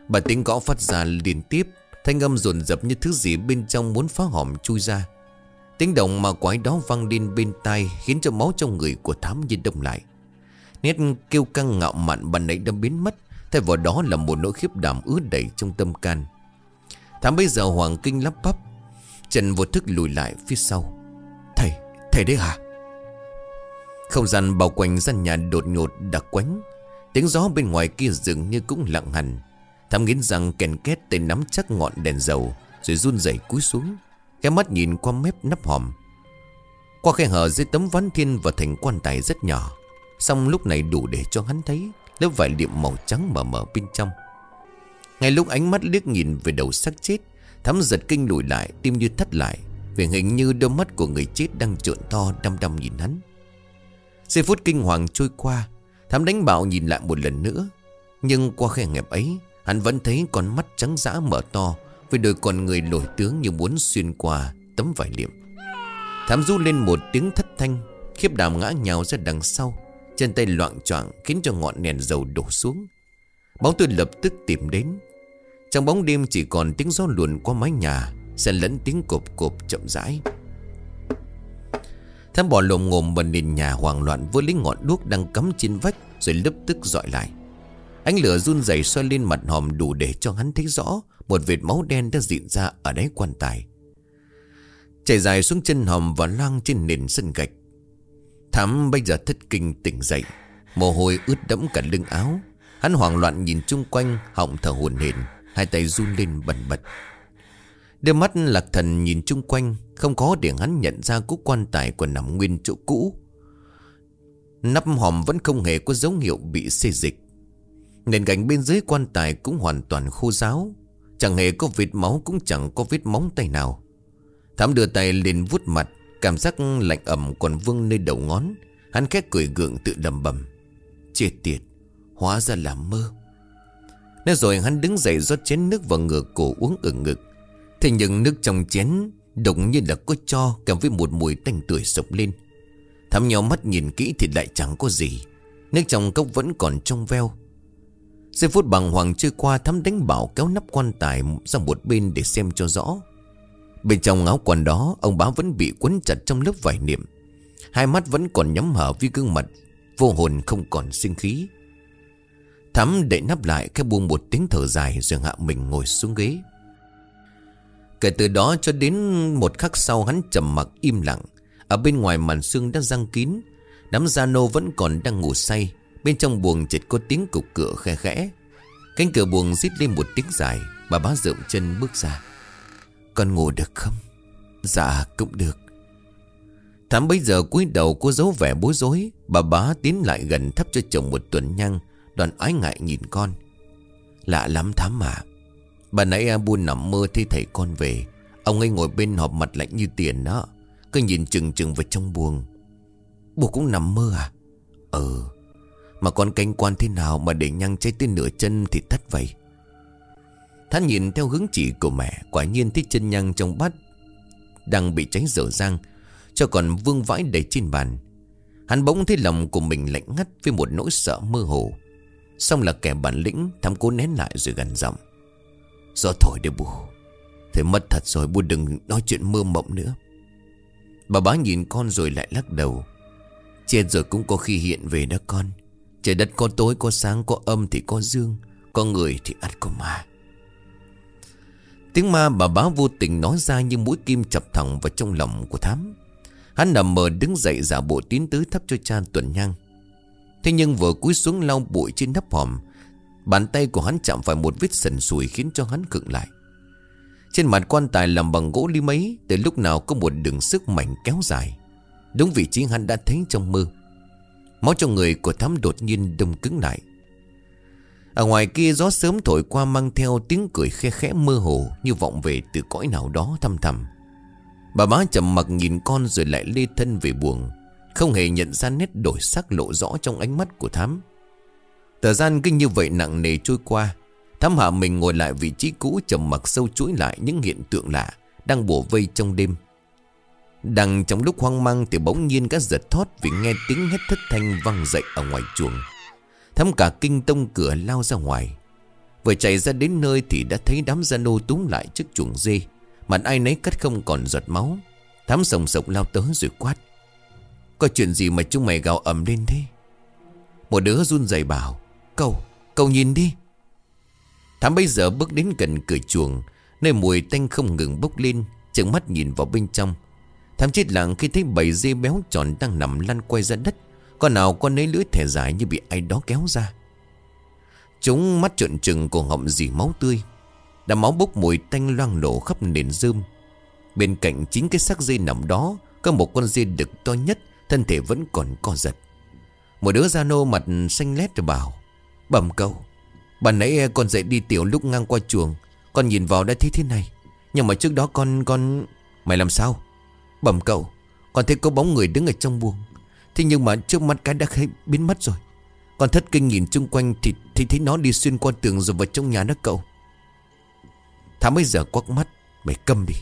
Bà tiếng gõ phát ra liên tiếp, Thanh âm dồn dập như thứ gì bên trong muốn phá hòm chui ra. Tiếng động mà quái đó vang lên bên tai Khiến cho máu trong người của thám nhiên đông lại. Nét kêu căng ngạo mạn bàn nãy đã biến mất Thay vào đó là một nỗi khiếp đảm ướt đầy trong tâm can. Thám bây giờ hoàng kinh lắp bắp Trần vô thức lùi lại phía sau. Thầy, thầy đấy hả? Không gian bao quanh gian nhà đột ngột đặc quánh Tiếng gió bên ngoài kia dường như cũng lặng hẳn. Thám nghiến rằng kèn két tay nắm chắc ngọn đèn dầu Rồi run rẩy cúi xuống. Cái mắt nhìn qua mép nắp hòm. Qua khe hở dưới tấm ván thiên và thành quan tài rất nhỏ. Xong lúc này đủ để cho hắn thấy Lớp vải liệm màu trắng mờ mờ bên trong. Ngay lúc ánh mắt liếc nhìn về đầu xác chết, Thắm giật kinh lùi lại, Tim như thắt lại, Vì hình như đôi mắt của người chết đang trợn to đăm đăm nhìn hắn. Giây phút kinh hoàng trôi qua, Thắm đánh bạo nhìn lại một lần nữa. Nhưng qua khe hẹp ấy, Hắn vẫn thấy con mắt trắng dã mở to với đôi con người nổi tướng như muốn xuyên qua tấm vải liệm. Thám du lên một tiếng thất thanh, Khiếp đảm ngã nhào ra đằng sau, Chân tay loạn choạng khiến cho ngọn đèn dầu đổ xuống. Bóng tôi lập tức tìm đến. Trong bóng đêm chỉ còn tiếng gió luồn qua mái nhà, Xen lẫn tiếng cộp cộp chậm rãi. Thám bỏ lồm ngồm vào nền nhà hoảng loạn với lấy ngọn đuốc đang cắm trên vách Rồi lập tức dọi lại. Ánh lửa run rẩy xoay lên mặt hòm đủ để cho hắn thấy rõ. Một vệt máu đen đã dịn ra ở đáy quan tài. Chảy dài xuống chân hòm và loang trên nền sân gạch. Thám bây giờ thất kinh tỉnh dậy. Mồ hôi ướt đẫm cả lưng áo. Hắn hoảng loạn nhìn chung quanh, Họng thở hồn hển, Hai tay run lên bần bật. Đôi mắt lạc thần nhìn chung quanh, Không có để hắn nhận ra cú quan tài còn nằm nguyên chỗ cũ. Nắp hòm vẫn không hề có dấu hiệu bị xê dịch. Nền gạch bên dưới quan tài cũng hoàn toàn khô ráo. Chẳng hề có vết máu, cũng chẳng có vết móng tay nào. Thám đưa tay lên vuốt mặt, Cảm giác lạnh ẩm còn vương nơi đầu ngón. Hắn khét cười gượng tự đầm bầm Chết tiệt, Hóa ra là mơ. Nói rồi hắn đứng dậy rót chén nước vào ngửa cổ uống ở ngực. Thế nhưng nước trong chén Độc như là có cho Kèm với một mùi tanh tuổi sộc lên. Thắm nhau mắt nhìn kỹ thì lại chẳng có gì. Nước trong cốc vẫn còn trong veo. Giây phút bằng hoàng trôi qua thắm đánh bảo kéo nắp quan tài ra một bên để xem cho rõ. Bên trong áo quần đó, ông bá vẫn bị quấn chặt trong lớp vải niệm. Hai mắt vẫn còn nhắm hở vì gương mặt, vô hồn không còn sinh khí. Thắm đậy nắp lại khép buông một tiếng thở dài rồi hạ mình ngồi xuống ghế. Kể từ đó cho đến một khắc sau hắn trầm mặc im lặng. Ở bên ngoài màn xương đã răng kín, đám gia nô vẫn còn đang ngủ say. Bên trong buồng chợt có tiếng cục cửa khe khẽ. Cánh cửa buồng rít lên một tiếng dài, Bà bá rượm chân bước ra. Con ngủ được không? Dạ cũng được. Thám bây giờ cúi đầu cô dấu vẻ bối rối, Bà bá tiến lại gần thắp cho chồng một tuần nhang, Đoàn ái ngại nhìn con. Lạ lắm thám mà Bà nãy à, A buôn nằm mơ thấy thầy con về. Ông ấy ngồi bên họp mặt lạnh như tiền đó, Cứ nhìn chừng chừng vào trong buồng. Bố cũng nằm mơ à? Ừ mà con canh quan thế nào mà để nhăng cháy tới nửa chân thì thất vậy Thanh nhìn theo hướng chỉ của mẹ, Quả nhiên thấy chân nhang trong bát Đang bị cháy dở dang, Cho còn vương vãi đầy trên bàn. Hắn bỗng thấy lòng của mình lạnh ngắt Với một nỗi sợ mơ hồ. Xong là kẻ bản lĩnh Thắm cố nén lại rồi gần giọng. Do thổi để bù, Thế mất thật rồi, bù đừng nói chuyện mơ mộng nữa. Bà bá nhìn con rồi lại lắc đầu. Chết rồi cũng có khi hiện về đó con. Trời đất có tối, có sáng, có âm thì có dương, Có người thì ắt có ma. Tiếng ma bà báo vô tình nói ra như mũi kim chập thẳng vào trong lòng của thám. Hắn nằm mờ đứng dậy giả bộ tiến tới thắp cho cha tuần nhang. Thế nhưng vừa cúi xuống lau bụi trên nắp hòm, Bàn tay của hắn chạm phải một vết sần sùi khiến cho hắn cựng lại. Trên mặt quan tài làm bằng gỗ ly mấy Từ lúc nào có một đường sức mạnh kéo dài. Đúng vị trí hắn đã thấy trong mơ. Máu trong người của thắm đột nhiên đông cứng lại. Ở ngoài kia gió sớm thổi qua mang theo tiếng cười khe khẽ mơ hồ Như vọng về từ cõi nào đó thăm thầm Bà bá chậm mặc nhìn con rồi lại lê thân về buồn, Không hề nhận ra nét đổi sắc lộ rõ trong ánh mắt của thám. Thời gian kinh như vậy nặng nề trôi qua Thám hạ mình ngồi lại vị trí cũ trầm mặc sâu chuỗi lại những hiện tượng lạ Đang bổ vây trong đêm. Đang trong lúc hoang mang thì bỗng nhiên các giật thót Vì nghe tiếng hét thất thanh vang dậy ở ngoài chuồng. Thắm cả kinh tông cửa lao ra ngoài. Vừa chạy ra đến nơi thì đã thấy đám gia nô túm lại trước chuồng dê. Mặt ai nấy cắt không còn giọt máu. Thám sồng sộc lao tới rồi quát. Có chuyện gì mà chúng mày gào ầm lên thế? Một đứa run rẩy bảo. Cậu, cậu nhìn đi. Thám bây giờ bước đến gần cửa chuồng. Nơi mùi tanh không ngừng bốc lên. Trừng mắt nhìn vào bên trong. Thám chí lặng khi thấy bầy dê béo tròn đang nằm lăn quay ra đất, Con nào con lấy lưỡi thẻ dài như bị ai đó kéo ra. Chúng mắt trợn trừng cổ họng dì máu tươi đã máu bốc mùi tanh loang nổ khắp nền rơm. Bên cạnh chính cái xác dê nằm đó, Có một con dê đực to nhất, Thân thể vẫn còn co giật. Một đứa da nô mặt xanh lét rồi bảo, Bẩm cậu Bạn nãy con dậy đi tiểu lúc ngang qua chuồng, Con nhìn vào đã thấy thế này, Nhưng mà trước đó con con, Mày làm sao? Bẩm cậu. Con thấy có bóng người đứng ở trong buồng. Thế nhưng mà trước mắt cái đã biến mất rồi. Con thất kinh nhìn chung quanh Thì, thì thấy nó đi xuyên qua tường rồi vào trong nhà đó cậu. Thám bây giờ quắc mắt Mày câm đi.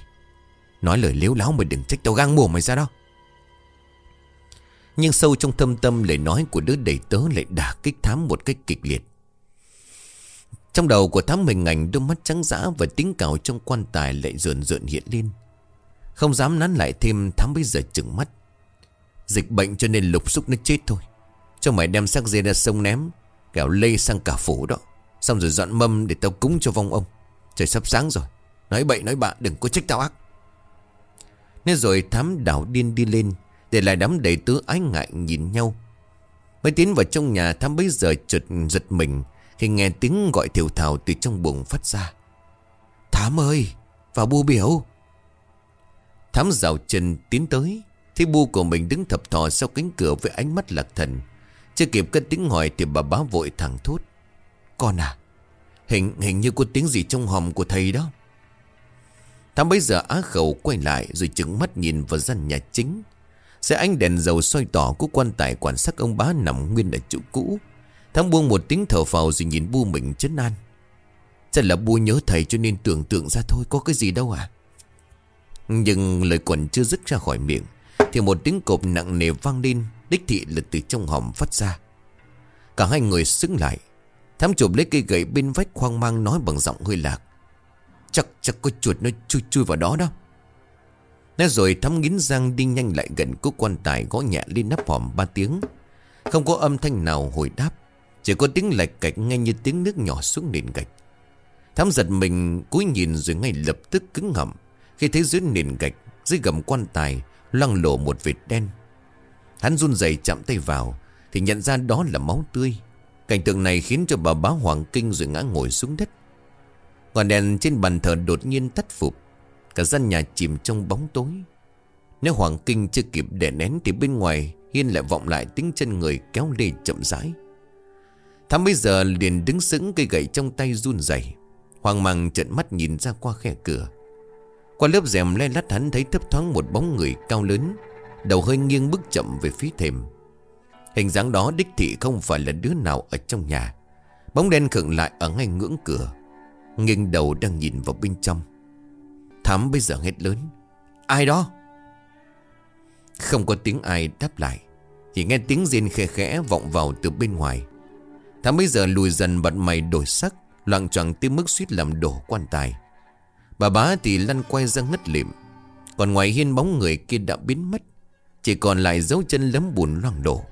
Nói lời liếu láo mày đừng trách tao gang mồm mày ra đó. Nhưng sâu trong thâm tâm lời nói của đứa đầy tớ lại đả kích thám một cách kịch liệt. Trong đầu của thám mình ngành đôi mắt trắng dã và tiếng cào trong quan tài lại rượn rượn hiện lên. Không dám nắn lại thêm thám bây giờ chừng mắt. Dịch bệnh cho nên lục xúc nó chết thôi. Cho mày đem xác dê ra sông ném, Kẻo lây sang cả phủ đó. Xong rồi dọn mâm để tao cúng cho vong ông. Trời sắp sáng rồi. Nói bậy nói bạ, đừng có trách tao ác. Nên rồi thám đảo điên đi lên, Để lại đám đầy tứ ái ngại nhìn nhau. Mới tiến vào trong nhà, thám bấy giờ chợt giật mình Khi nghe tiếng gọi thiểu thảo từ trong buồng phát ra. Thám ơi, Vào bu biểu. Thám rào chân tiến tới Thấy bu của mình đứng thập thò sau cánh cửa với ánh mắt lạc thần. Chưa kịp cất tiếng hỏi thì bà bá vội thẳng thốt. Con à Hình hình như có tiếng gì trong hòm của thầy đó. Thám bấy giờ á khẩu quay lại Rồi trừng mắt nhìn vào gian nhà chính. Xe ánh đèn dầu soi tỏ của quan tài quan sát ông bá nằm nguyên ở chỗ cũ. Thám buông một tiếng thở phào rồi nhìn bu mình chấn an. Chắc là bu nhớ thầy cho nên tưởng tượng ra thôi, Có cái gì đâu à? Nhưng lời quần chưa dứt ra khỏi miệng, Thì một tiếng cộp nặng nề vang lên, Đích thị lực từ trong hòm phát ra. Cả hai người xứng lại, Thám chụp lấy cây gậy bên vách khoang mang nói bằng giọng hơi lạc. Chắc chắc có chuột nó chui chui vào đó đó. Nói rồi thắm nghiến răng đi nhanh lại gần cúc quan tài gõ nhẹ lên nắp hòm ba tiếng. Không có âm thanh nào hồi đáp, Chỉ có tiếng lạch cạch ngay như tiếng nước nhỏ xuống nền gạch. Thắm giật mình, cúi nhìn rồi ngay lập tức cứng ngậm. Khi thấy dưới nền gạch, Dưới gầm quan tài Loang lộ một vệt đen Hắn run rẩy chạm tay vào, Thì nhận ra đó là máu tươi Cảnh tượng này khiến cho bà bá hoàng kinh rồi ngã ngồi xuống đất. Ngọn đèn trên bàn thờ đột nhiên tắt phục. Cả gian nhà chìm trong bóng tối. Nếu hoàng kinh chưa kịp đè nén thì bên ngoài Hiên lại vọng lại tiếng chân người kéo lê chậm rãi. Thắm bây giờ liền đứng sững, cây gậy trong tay run rẩy Hoàng mang trận mắt nhìn ra qua khe cửa. Qua lớp rèm le lắt hắn thấy thấp thoáng một bóng người cao lớn, Đầu hơi nghiêng bước chậm về phía thềm. Hình dáng đó đích thị không phải là đứa nào ở trong nhà. Bóng đen khựng lại ở ngay ngưỡng cửa, Nghiêng đầu đang nhìn vào bên trong. Thám bây giờ hét lớn, Ai đó? Không có tiếng ai đáp lại, Chỉ nghe tiếng riêng khe khẽ vọng vào từ bên ngoài. Thám bây giờ lùi dần bật mày đổi sắc, Loạn choạng tiếng mức suýt làm đổ quan tài. Bà bá thì lăn quay ra ngất lịm. Còn ngoài hiên bóng người kia đã biến mất, Chỉ còn lại dấu chân lấm bùn loang đổ.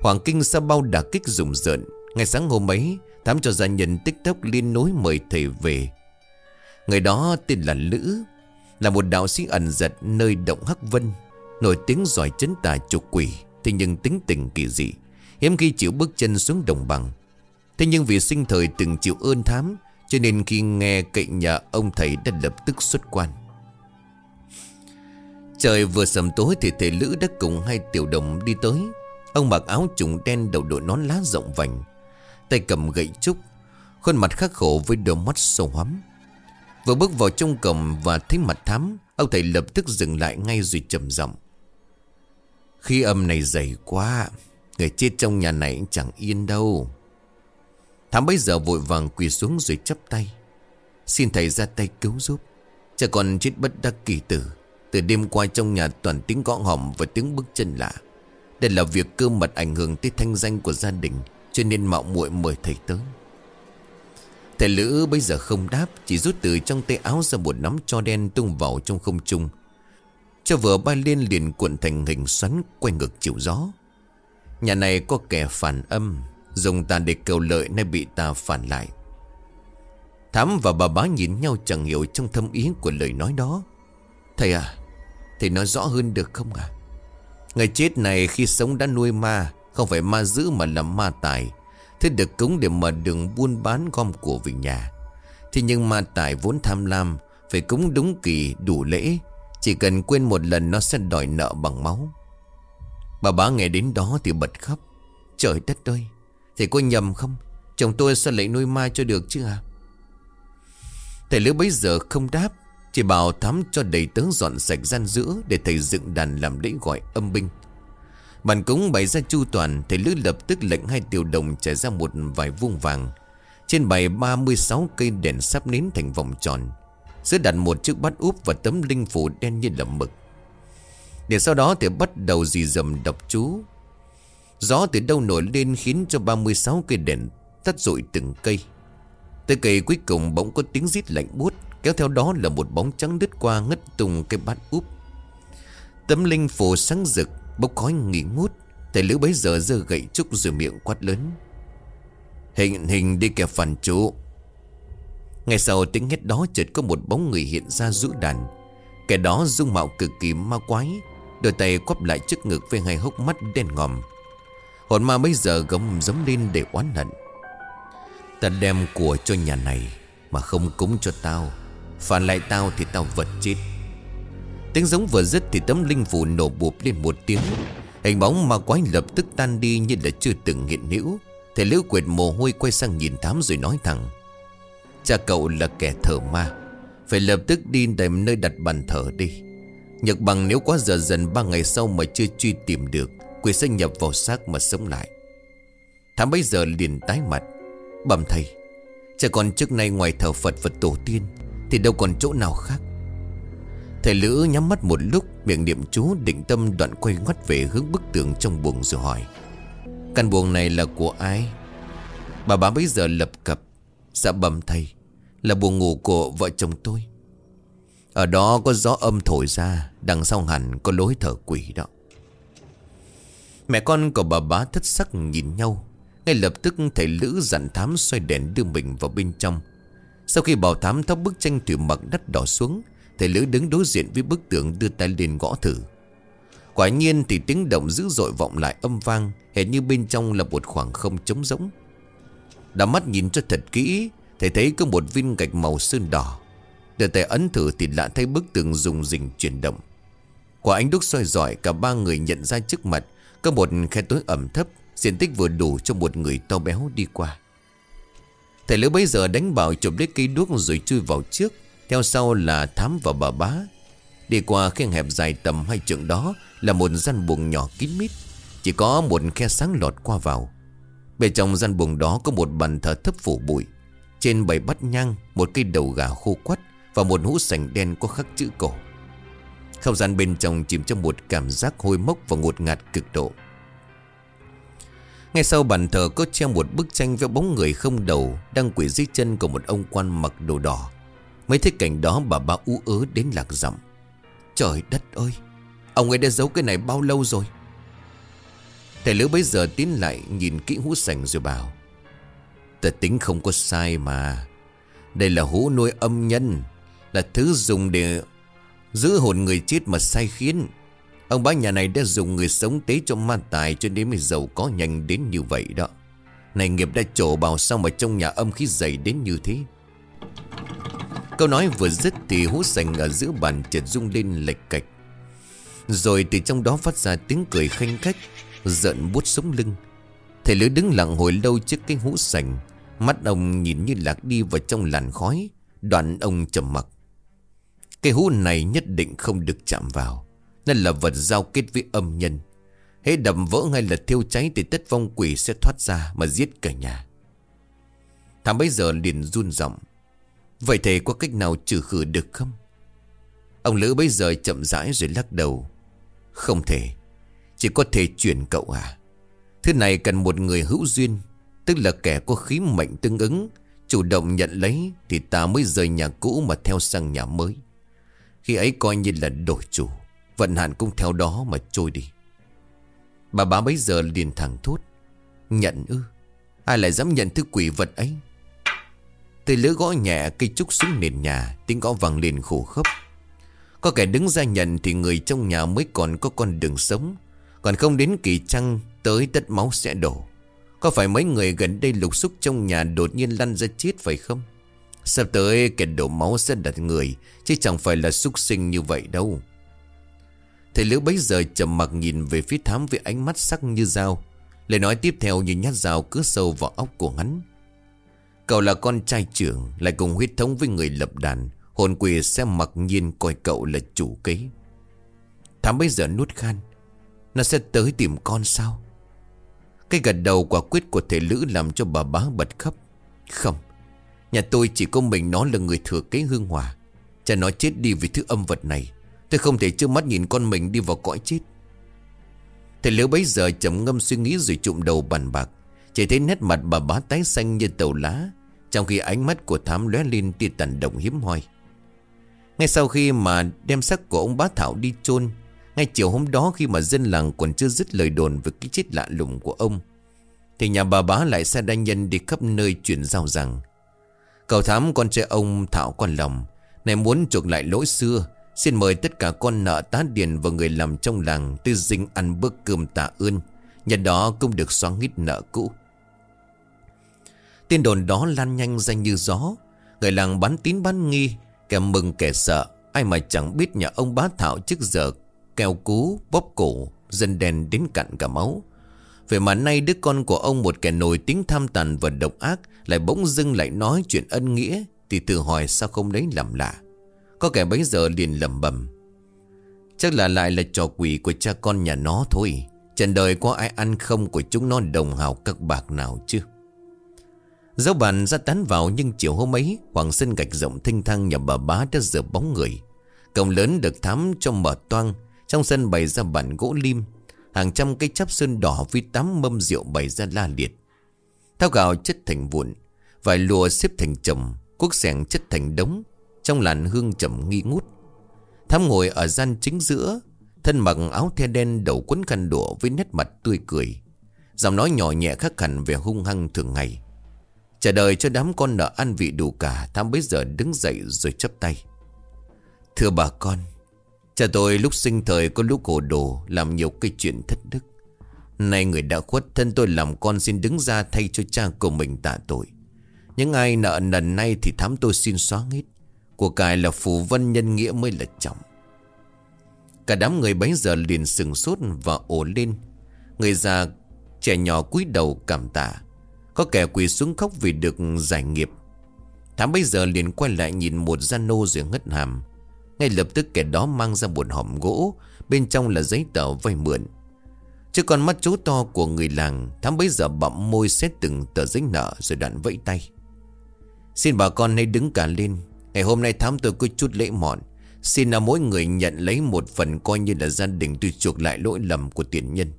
Hoàng Kinh sau bao đả kích rùng rợn. Ngày sáng hôm ấy, Thám cho gia nhân tích tốc liên nối mời thầy về. Người đó tên là Lữ, Là một đạo sĩ ẩn giật nơi động Hắc Vân, Nổi tiếng giỏi chấn tà trục quỷ. Thế nhưng tính tình kỳ dị, Hiếm khi chịu bước chân xuống đồng bằng. Thế nhưng vì sinh thời từng chịu ơn thám cho nên khi nghe cậy nhà ông thầy đã lập tức xuất quan. Trời vừa sầm tối thì thầy Lữ đã cùng hai tiểu đồng đi tới. Ông mặc áo trùng đen đầu đội nón lá rộng vành, Tay cầm gậy trúc, Khuôn mặt khắc khổ với đôi mắt sâu hắm. Vừa bước vào trong cổng và thấy mặt thám, Ông thầy lập tức dừng lại ngay rồi trầm giọng. Khi âm này dày quá, Người chết trong nhà này chẳng yên đâu. Thám bây giờ vội vàng quỳ xuống rồi chắp tay. Xin thầy ra tay cứu giúp. Cha còn chết bất đắc kỳ tử. Từ đêm qua trong nhà toàn tiếng gõ hòm Và tiếng bước chân lạ. Đây là việc cơ mật ảnh hưởng tới thanh danh của gia đình, Cho nên mạo muội mời thầy tới. Thầy Lữ bây giờ không đáp, Chỉ rút từ trong tay áo ra một nắm cho đen tung vào trong không trung. Cho vừa bay lên liền cuộn thành hình xoắn Quay ngược chiều gió. Nhà này có kẻ phản âm. Dùng ta để cầu lợi nay bị ta phản lại. Thám và bà bá nhìn nhau chẳng hiểu trong thâm ý của lời nói đó. Thầy à Thầy nói rõ hơn được không à Người chết này khi sống đã nuôi ma, Không phải ma giữ mà là ma tài. Thế được cúng để mở đường buôn bán gom của về nhà. Thế nhưng ma tài vốn tham lam, Phải cúng đúng kỳ, đủ lễ. Chỉ cần quên một lần nó sẽ đòi nợ bằng máu. Bà bá nghe đến đó thì bật khóc. Trời đất ơi! Thầy có nhầm không? Chồng tôi sao lại nuôi ma cho được chứ à Thầy lữ bấy giờ không đáp, Chỉ bảo thắm cho đầy tớ dọn sạch gian giữa Để thầy dựng đàn làm lễ gọi âm binh. Bàn cúng bày ra chu toàn, Thầy lữ lập tức lệnh hai tiểu đồng Trải ra một vài vuông vàng. Trên bày 36 cây đèn sắp nến thành vòng tròn. Giữa đặt một chiếc bát úp Và tấm linh phủ đen như lầm mực. Để sau đó thì bắt đầu dì dầm đọc chú. Gió từ đâu nổi lên khiến cho 36 cây đèn tắt rụi từng cây. Tới cây cuối cùng bỗng có tiếng rít lạnh buốt, Kéo theo đó là một bóng trắng đứt qua ngất tung cây bát úp. Tấm linh phổ sáng rực, Bốc khói nghỉ ngút, Thầy lữ bấy giờ giơ gậy trúc rồi miệng quát lớn. Hình hình đi kẹp phản chủ. Ngay sau tiếng hét đó chợt có một bóng người hiện ra rũ đàn. Kẻ đó dung mạo cực kỳ ma quái, Đôi tay quắp lại trước ngực với hai hốc mắt đen ngòm. Hồn ma bây giờ gấm giống lên để oán hận. Ta đem của cho nhà này Mà không cúng cho tao. Phản lại tao thì tao vật chết. Tiếng giống vừa dứt thì tấm linh phủ nổ bụp lên một tiếng. Hình bóng ma quái lập tức tan đi như là chưa từng hiện hữu. Thầy Liễu quyệt mồ hôi quay sang nhìn thám rồi nói thẳng, Cha cậu là kẻ thờ ma, Phải lập tức đi tìm nơi đặt bàn thờ đi. Nhật bằng nếu quá giờ dần ba ngày sau mà chưa truy tìm được Quỷ sẽ nhập vào xác mà sống lại. Thám bây giờ liền tái mặt, Bẩm thầy Chả còn trước nay ngoài thờ Phật và tổ tiên Thì đâu còn chỗ nào khác? Thầy Lữ nhắm mắt một lúc, Miệng niệm chú định tâm đoạn quay ngoắt về hướng bức tường trong buồng rồi hỏi, Căn buồng này là của ai? Bà bá bây giờ lập cập Dạ bẩm thầy, Là buồng ngủ của vợ chồng tôi. Ở đó có gió âm thổi ra, Đằng sau hẳn có lối thở quỷ đó. Mẹ con của bà bá thất sắc nhìn nhau. Ngay lập tức thầy Lữ dặn thám xoay đèn đưa mình vào bên trong. Sau khi bảo thám tháo bức tranh thủy mặc đất đỏ xuống, Thầy Lữ đứng đối diện với bức tượng đưa tay lên gõ thử. Quả nhiên thì tiếng động dữ dội vọng lại âm vang, Hệt như bên trong là một khoảng không trống rỗng. Đào mắt nhìn cho thật kỹ, Thầy thấy có một viên gạch màu sơn đỏ. Đưa tay ấn thử thì lạ thấy bức tường dùng rình chuyển động. Quả ánh đúc soi giỏi Cả ba người nhận ra trước mặt có một khe tối ẩm thấp, Diện tích vừa đủ cho một người to béo đi qua. Thầy lữ bây giờ đánh bảo chụp lấy cây đuốc rồi chui vào trước, Theo sau là thám và bà bá. Đi qua khe hẹp dài tầm hai trượng đó Là một gian buồng nhỏ kín mít, Chỉ có một khe sáng lọt qua vào. Bên trong gian buồng đó có một bàn thờ thấp phủ bụi, Trên bầy bắt nhang Một cây đầu gà khô quắt Và một hũ sành đen có khắc chữ cổ. Không gian bên trong chìm trong một cảm giác hôi mốc và ngột ngạt cực độ. Ngay sau bàn thờ có treo một bức tranh với bóng người không đầu Đang quỷ dưới chân của một ông quan mặc đồ đỏ. Mấy thấy cảnh đó bà ba ú ớ đến lạc giọng. Trời đất ơi, Ông ấy đã giấu cái này bao lâu rồi? Thầy lứa bây giờ tiến lại Nhìn kỹ hũ sành rồi bảo Tờ tính không có sai mà. Đây là hũ nuôi âm nhân, Là thứ dùng để Giữ hồn người chết mà sai khiến. Ông bá nhà này đã dùng người sống tế cho ma tài Cho đến mới giàu có nhanh đến như vậy đó. Này nghiệp đã trổ bào sao mà trong nhà âm khí dày đến như thế? Câu nói vừa dứt thì hú sành ở giữa bàn chợt rung lên lệch cạch. Rồi từ trong đó phát ra tiếng cười khanh khách, Giận bút sống lưng. Thầy lứa đứng lặng hồi lâu trước cái hũ sành, Mắt ông nhìn như lạc đi vào trong làn khói, Đoạn ông trầm mặc. Cái hũ này nhất định không được chạm vào. Nên là vật giao kết với âm nhân. Hễ đầm vỡ ngay là thiêu cháy Thì tất vong quỷ sẽ thoát ra Mà giết cả nhà. Thằng bây giờ liền run giọng. Vậy thầy có cách nào trừ khử được không? Ông Lữ bây giờ chậm rãi rồi lắc đầu. Không thể. Chỉ có thể chuyển cậu à. Thứ này cần một người hữu duyên, Tức là kẻ có khí mệnh tương ứng, Chủ động nhận lấy Thì ta mới rời nhà cũ mà theo sang nhà mới. Khi ấy coi như là đổi chủ Vận hạn cũng theo đó mà trôi đi. Bà bá bấy giờ liền thẳng thốt, Nhận ư? Ai lại dám nhận thứ quỷ vật ấy? Từ lứa gõ nhẹ cây trúc xuống nền nhà, Tiếng gõ vàng lên khổ khốc Có kẻ đứng ra nhận Thì người trong nhà mới còn có con đường sống, Còn không đến kỳ trăng Tới tất máu sẽ đổ. Có phải mấy người gần đây lục xúc trong nhà Đột nhiên lăn ra chết phải không? Sắp tới kẻ đổ máu sẽ đặt người, Chứ chẳng phải là súc sinh như vậy đâu. Thầy Liễu bấy giờ trầm mặc nhìn về phía thám với ánh mắt sắc như dao. Lời nói tiếp theo như nhát dao cứ sâu vào óc của hắn. Cậu là con trai trưởng, Lại cùng huyết thống với người lập đàn. Hồn quỷ sẽ mặc nhiên coi cậu là chủ kế. Thám bây giờ nuốt khan. Nó sẽ tới tìm con sao? Cái gật đầu quả quyết của thầy Lữ Làm cho bà bá bật khóc. Không. Nhà tôi chỉ có mình nó là người thừa kế hương hòa. Cha nó chết đi vì thứ âm vật này. Tôi không thể trước mắt nhìn con mình đi vào cõi chết. Thầy liễu bấy giờ chậm ngâm suy nghĩ rồi trụm đầu bàn bạc, Chỉ thấy nét mặt bà bá tái xanh như tàu lá, Trong khi ánh mắt của thám lóe lên tia tàn động hiếm hoi. Ngay sau khi mà đem xác của ông bá Thảo đi chôn, Ngay chiều hôm đó khi mà dân làng còn chưa dứt lời đồn về cái chết lạ lùng của ông, Thì nhà bà bá lại sai đa nhân đi khắp nơi chuyển giao rằng Cậu thám con trai ông Thảo con lòng Này muốn chuộc lại lỗi xưa Xin mời tất cả con nợ tá điền và người làm trong làng Tư dinh ăn bữa cơm tạ ơn nhân đó cũng được xóa nghít nợ cũ. Tin đồn đó lan nhanh ra như gió Người làng bán tín bán nghi Kẻ mừng kẻ sợ Ai mà chẳng biết nhà ông bá thảo trước giờ Kèo cú, bóp cổ Dân đèn đến cạnh cả máu về mà nay đứa con của ông Một kẻ nổi tiếng tham tàn và độc ác Lại bỗng dưng lại nói chuyện ân nghĩa, Thì tự hỏi sao không lấy làm lạ. Có kẻ bấy giờ liền lầm bầm Chắc là lại là trò quỷ của cha con nhà nó thôi. Trần đời có ai ăn không của chúng nó đồng hào các bạc nào chứ? Dấu bàn ra tán vào, nhưng chiều hôm ấy, Hoàng sân gạch rộng thinh thang nhà bà bá đã rửa bóng người. Cổng lớn được thắm cho mở toang, Trong sân bày ra bàn gỗ lim. Hàng trăm cây chắp sơn đỏ với tám mâm rượu bày ra la liệt. Thao gạo chất thành vụn, Vài lùa xếp thành chồng, Cuốc sẻng chất thành đống, trong làn hương trầm nghi ngút. Thám ngồi ở gian chính giữa, Thân mặc áo the đen đầu quấn khăn đũa với nét mặt tươi cười. Giọng nói nhỏ nhẹ khắc hẳn về hung hăng thường ngày. Chờ đợi cho đám con nợ ăn vị đủ cả, thám bây giờ đứng dậy rồi chấp tay. Thưa bà con Cha tôi lúc sinh thời có lúc hồ đồ, Làm nhiều cái chuyện thất đức. Nay người đã khuất, Thân tôi làm con xin đứng ra thay cho cha của mình tạ tội. Những ai nợ nần nay thì thám tôi xin xóa hết của cải là phù vân nhân nghĩa mới là trọng. Cả đám người bấy giờ liền sừng sốt và ổ lên. Người già, trẻ nhỏ cúi đầu cảm tạ. Có kẻ quỳ xuống khóc vì được giải nghiệp. Thám bây giờ liền quay lại nhìn một gian nô rồi ngất hàm. Ngay lập tức kẻ đó mang ra một hòm gỗ, Bên trong là giấy tờ vay mượn. Chứ con mắt chú to của người làng Thám bấy giờ bậm môi xét từng tờ giấy nợ rồi đoạn vẫy tay. Xin bà con hãy đứng cả lên. Ngày hôm nay thám tôi có chút lễ mọn. Xin là mỗi người nhận lấy một phần Coi như là gia đình tôi chuộc lại lỗi lầm của tiền nhân.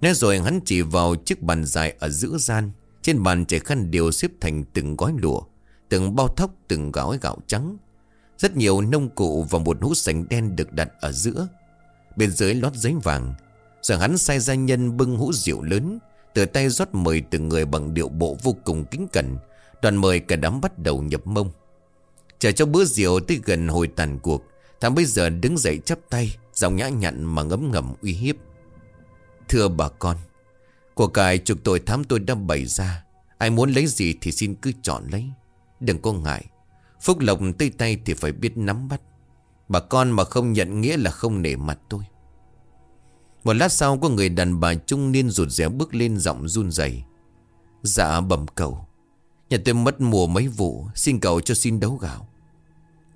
Nói rồi hắn chỉ vào chiếc bàn dài ở giữa gian. Trên bàn trẻ khăn điều xếp thành từng gói lụa, Từng bao thóc, từng gói gạo trắng. Rất nhiều nông cụ và một hũ sành đen được đặt ở giữa. Bên dưới lót giấy vàng. Rồi hắn sai gia nhân bưng hũ rượu lớn, Từ tay rót mời từng người bằng điệu bộ vô cùng kính cẩn, Đoàn mời cả đám bắt đầu nhập mông. Chờ cho bữa rượu tới gần hồi tàn cuộc, Thằng bây giờ đứng dậy chắp tay, Giọng nhã nhặn mà ngấm ngầm uy hiếp. Thưa bà con, Của cải trục tội thám tôi đã bày ra, Ai muốn lấy gì thì xin cứ chọn lấy, Đừng có ngại. Phúc lộc tươi tay thì phải biết nắm bắt. Bà con mà không nhận nghĩa là không nể mặt tôi. Một lát sau có người đàn bà trung niên rụt rè bước lên giọng run rẩy. Dạ bẩm cầu Nhà tôi mất mùa mấy vụ, Xin cầu cho xin đấu gạo.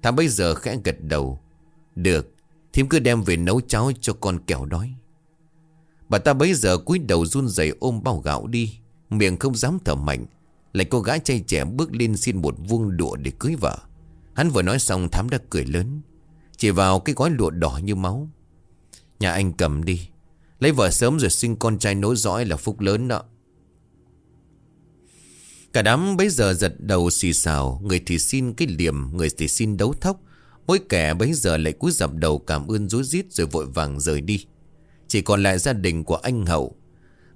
Thằng bây giờ khẽ gật đầu. Được, Thím cứ đem về nấu cháo cho con kẻo đói. Bà ta bấy giờ cúi đầu run rẩy ôm bao gạo đi, Miệng không dám thở mạnh. Lại cô gái trai trẻ bước lên xin một vuông đũa để cưới vợ. Hắn vừa nói xong, thám đã cười lớn. Chỉ vào cái gói lụa đỏ như máu. Nhà anh cầm đi. Lấy vợ sớm rồi sinh con trai nối dõi là phúc lớn đó. Cả đám bấy giờ giật đầu xì xào. Người thì xin cái liềm, Người thì xin đấu thóc. Mỗi kẻ bấy giờ lại cúi dập đầu cảm ơn rối rít Rồi vội vàng rời đi. Chỉ còn lại gia đình của anh Hậu.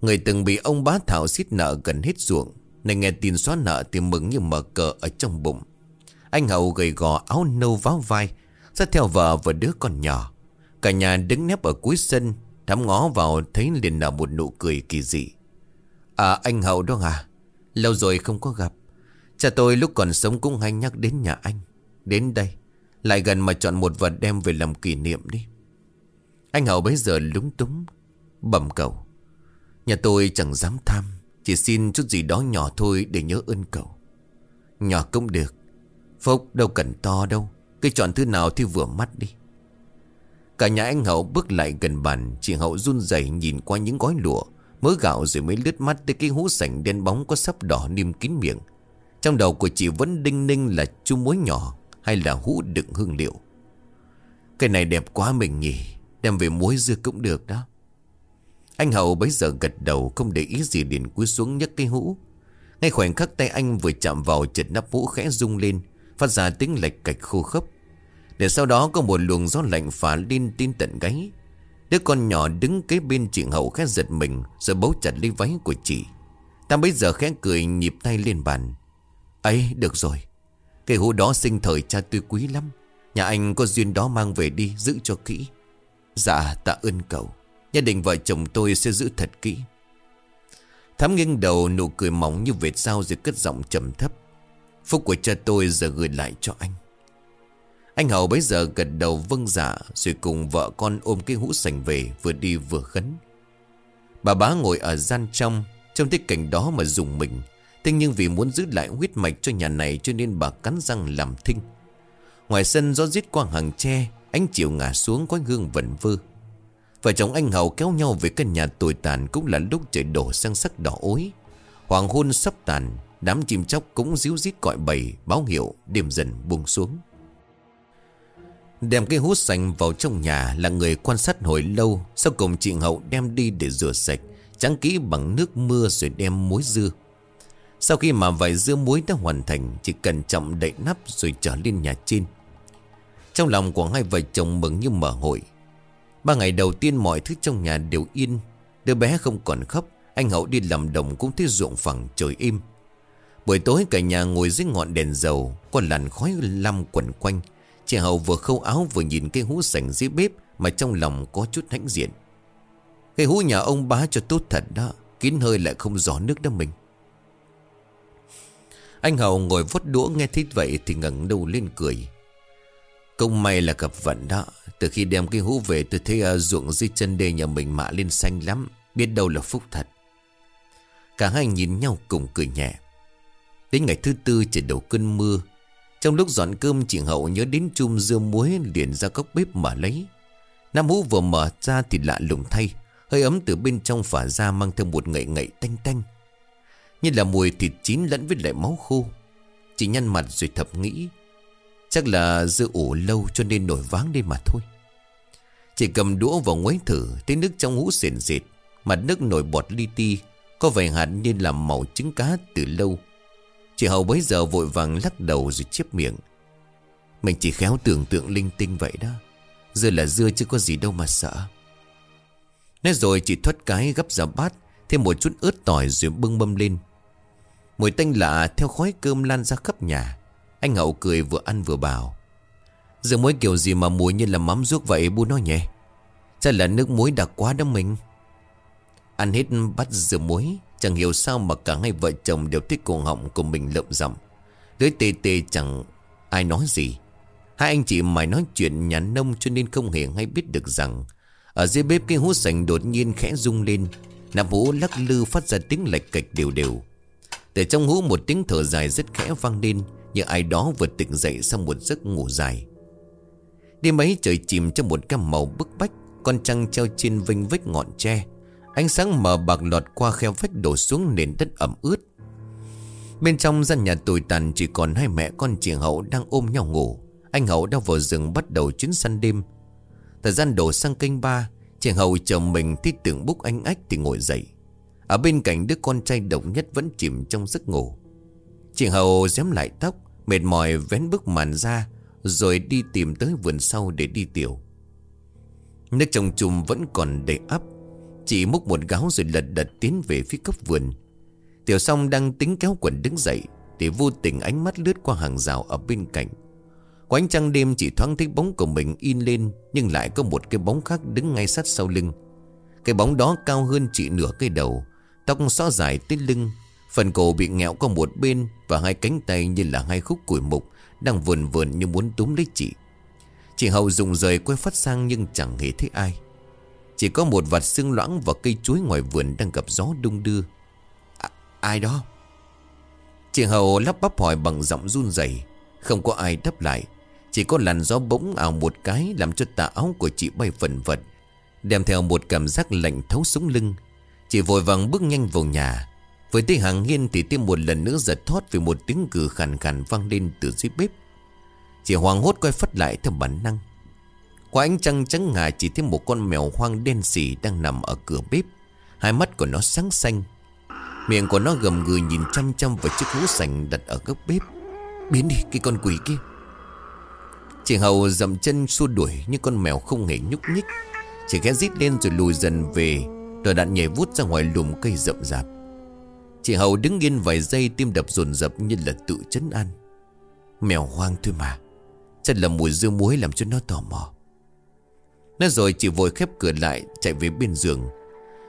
Người từng bị ông bá Thảo xiết nợ gần hết ruộng. Nên nghe tin xóa nợ thì mừng như mở cờ ở trong bụng. Anh Hậu gầy gò áo nâu váo vai, Dắt theo vợ và đứa con nhỏ. Cả nhà đứng nép ở cuối sân, Thắm ngó vào thấy liền nở một nụ cười kỳ dị. À anh Hậu đó à Lâu rồi không có gặp. Cha tôi lúc còn sống cũng hay nhắc đến nhà anh. Đến đây, Lại gần mà chọn một vật đem về làm kỷ niệm đi. Anh Hậu bấy giờ lúng túng, Bẩm cầu. Nhà tôi chẳng dám tham. Chỉ xin chút gì đó nhỏ thôi để nhớ ơn cậu. Nhỏ cũng được, Phúc đâu cần to đâu, Cứ chọn thứ nào thì vừa mắt đi. Cả nhà anh Hậu bước lại gần bàn, Chị Hậu run rẩy nhìn qua những gói lụa, Mớ gạo rồi mới lướt mắt tới cái hũ sành đen bóng có sắp đỏ niêm kín miệng. Trong đầu của chị vẫn đinh ninh là chu muối nhỏ Hay là hũ đựng hương liệu. Cái này đẹp quá mình nhỉ, Đem về muối dưa cũng được đó. Anh Hậu bấy giờ gật đầu, Không để ý gì liền cúi xuống nhấc cái hũ. Ngay khoảnh khắc tay anh vừa chạm vào Chật nắp hũ khẽ rung lên, Phát ra tiếng lệch cạch khô khốc. Để sau đó có một luồng gió lạnh phả lên tin tận gáy. Đứa con nhỏ đứng kế bên chị Hậu khẽ giật mình, Rồi bấu chặt lấy váy của chị. Ta bấy giờ khẽ cười nhịp tay lên bàn. Ấy, được rồi. Cái hũ đó sinh thời cha tôi quý lắm. Nhà anh có duyên đó mang về đi, Giữ cho kỹ. Dạ tạ ơn cậu. Gia đình vợ chồng tôi sẽ giữ thật kỹ. Thám nghiêng đầu, nụ cười mỏng như vệt sao Rồi cất giọng trầm thấp. Phúc của cha tôi giờ gửi lại cho anh. Anh Hậu bấy giờ gật đầu vâng dạ Rồi cùng vợ con ôm cái hũ sành về, Vừa đi vừa khấn. Bà bá ngồi ở gian trong Trong thấy cảnh đó mà dùng mình. Thế nhưng vì muốn giữ lại huyết mạch cho nhà này Cho nên bà cắn răng làm thinh. Ngoài sân gió giết qua hàng tre, Ánh chiều ngả xuống có hương vẩn vơ. Vợ chồng anh Hậu kéo nhau về căn nhà tồi tàn Cũng là lúc trời đổ sang sắc đỏ ối. Hoàng hôn sắp tàn, Đám chim chóc cũng díu dít gọi bầy Báo hiệu đêm dần buông xuống. Đem cái hút sành vào trong nhà là người quan sát hồi lâu, Sau cùng chị Hậu đem đi để rửa sạch Trắng kỹ bằng nước mưa rồi đem muối dưa Sau khi mà vài dưa muối đã hoàn thành Chỉ cần chậm đậy nắp rồi trở lên nhà trên. Trong lòng của hai vợ chồng mừng như mở hội Ba ngày đầu tiên mọi thứ trong nhà đều yên. Đứa bé không còn khóc, Anh Hậu đi làm đồng cũng thấy ruộng phẳng trời im. Buổi tối cả nhà ngồi dưới ngọn đèn dầu Có làn khói lăm quẩn quanh. Chị Hậu vừa khâu áo vừa nhìn cây hũ sành dưới bếp Mà trong lòng có chút hãnh diện. Cây hũ nhà ông bá cho tốt thật đó, Kín hơi lại không gió nước đó mình. Anh Hậu ngồi vốt đũa nghe thấy vậy Thì ngẩng đầu lên cười. Công may là gặp vận đó Từ khi đem cái hũ về tôi thấy uh, ruộng dưới chân đê nhà mình mạ lên xanh lắm Biết đâu là phúc thật Cả hai nhìn nhau cùng cười nhẹ Đến ngày thứ tư trời đầu cơn mưa trong lúc dọn cơm chị Hậu nhớ đến chum dưa muối liền ra góc bếp mà lấy. Nam hũ vừa mở ra thì lạ lùng thay. Hơi ấm từ bên trong phả ra mang theo một ngậy ngậy tanh tanh. Như là mùi thịt chín lẫn với lại máu khô. Chị nhăn mặt rồi thập nghĩ. Chắc là dư ủ lâu cho nên nổi váng đi mà thôi. Chị cầm đũa vào nguấy thử, Thấy nước trong hũ sền dệt Mặt nước nổi bọt li ti, Có vài hạt nên là màu trứng cá từ lâu. Chị Hậu bấy giờ vội vàng lắc đầu rồi chiếp miệng. Mình chỉ khéo tưởng tượng linh tinh vậy đó. Dưa là dưa chứ có gì đâu mà sợ. Nói rồi chị thoát cái gấp ra bát, Thêm một chút ớt tỏi rồi bưng mâm lên. Mùi tanh lạ theo khói cơm lan ra khắp nhà. Anh Hậu cười vừa ăn vừa bảo Dưa muối kiểu gì mà mùi như là mắm ruốc vậy, bu nói nhỉ? Chắc là nước muối đặc quá đó mình. Ăn hết bát dưa muối, Chẳng hiểu sao mà cả hai vợ chồng đều thích cổ họng của mình lợm rậm Đới tê tê chẳng ai nói gì. Hai anh chị mày nói chuyện nhà nông cho nên không hề hay biết được rằng, Ở dưới bếp cái hũ sành đột nhiên khẽ rung lên Nắp hũ lắc lư phát ra tiếng lệch cạch đều đều. Từ trong hũ một tiếng thở dài rất khẽ vang lên như ai đó vừa tỉnh dậy sau một giấc ngủ dài. Đêm ấy trời chìm trong một cam màu bức bách, Con trăng treo trên vinh vách ngọn tre. Ánh sáng mờ bạc lọt qua khe vách đổ xuống nền đất ẩm ướt. Bên trong gian nhà tồi tàn chỉ còn hai mẹ con chị Hậu đang ôm nhau ngủ. Anh Hậu đang vào rừng bắt đầu chuyến săn đêm. Thời gian đổ sang kênh ba, Chị Hậu chờ mình thì tưởng búc anh ách thì ngồi dậy. Ở bên cạnh đứa con trai độc nhất vẫn chìm trong giấc ngủ. Chị Hậu dám lại tóc Mệt mỏi vén bức màn ra, Rồi đi tìm tới vườn sau để đi tiểu. Nước trong chùm vẫn còn đầy ắp. Chị múc một gáo rồi lật đật tiến về phía cấp vườn. Tiểu song đang tính kéo quần đứng dậy Thì vô tình ánh mắt lướt qua hàng rào ở bên cạnh. Quánh trăng đêm chỉ thoáng thấy bóng của mình in lên, Nhưng lại có một cái bóng khác đứng ngay sát sau lưng. Cái bóng đó cao hơn chị nửa cây đầu, Tóc xó dài tới lưng Phần cổ bị nghẹo qua một bên Và hai cánh tay như là hai khúc củi mục Đang vườn vườn như muốn túm lấy chị. Chị Hậu dùng rời quay phát sang Nhưng chẳng hề thấy ai. Chỉ có một vạt xương loãng và cây chuối ngoài vườn Đang gặp gió đung đưa. À, Ai đó? Chị Hậu lắp bắp hỏi bằng giọng run rẩy. Không có ai đáp lại. Chỉ có làn gió bỗng ảo một cái Làm cho tà áo của chị bay phần vật Đem theo một cảm giác lạnh thấu sống lưng. Chị vội vàng bước nhanh vào nhà. Với tới hàng hiên thì thêm một lần nữa giật thoát Vì một tiếng cử khàn khàn vang lên từ dưới bếp. Chị hoàng hốt quay phất lại theo bản năng. Qua ánh trăng trắng ngà chỉ thấy một con mèo hoang đen xỉ đang nằm ở cửa bếp. Hai mắt của nó sáng xanh. Miệng của nó gầm gừ nhìn chăm chăm vào chiếc hũ sành đặt ở góc bếp. Biến đi, cái con quỷ kia. Chị Hầu dậm chân xua đuổi Nhưng con mèo không hề nhúc nhích. Chỉ ghé rít lên rồi lùi dần về. Rồi đạn nhảy vút ra ngoài lùm cây rậm rạp. Chị Hầu đứng yên vài giây Tim đập dồn dập như là tự chấn an. Mèo hoang thôi mà, Chắc là mùi dưa muối làm cho nó tò mò. Nói rồi chị vội khép cửa lại, Chạy về bên giường.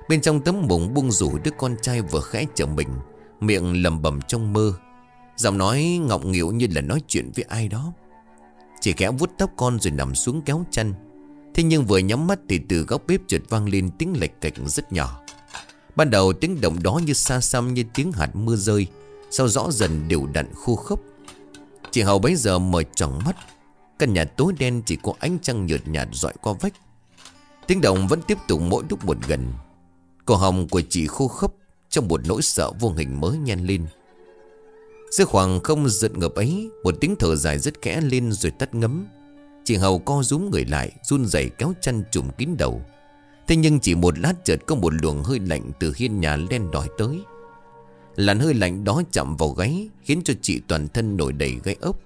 Bên trong tấm mộng buông rủ đứa con trai vừa khẽ chở mình, Miệng lầm bầm trong mơ. Giọng nói ngọng nghịu như là nói chuyện với ai đó. Chị khẽ vút tóc con rồi nằm xuống kéo chăn. Thế nhưng vừa nhắm mắt thì từ góc bếp trượt vang lên tiếng lệch cạch rất nhỏ. Ban đầu tiếng động đó như xa xăm như tiếng hạt mưa rơi. Sau rõ dần đều đặn khô khốc. Chị Hầu bấy giờ mở tròn mắt. Căn nhà tối đen chỉ có ánh trăng nhợt nhạt dọi qua vách. Tiếng động vẫn tiếp tục mỗi lúc một gần. Cổ họng của chị khô khốc Trong một nỗi sợ vô hình mới nhen lên. Giữa khoảng không giật ngập ấy, Một tiếng thở dài rất kẽ lên rồi tắt ngấm. Chị Hầu co rúm người lại, Run rẩy kéo chăn trùm kín đầu. Thế nhưng chỉ một lát chợt có một luồng hơi lạnh Từ hiên nhà len đòi tới. Làn hơi lạnh đó chạm vào gáy, Khiến cho chị toàn thân nổi đầy gáy ốc.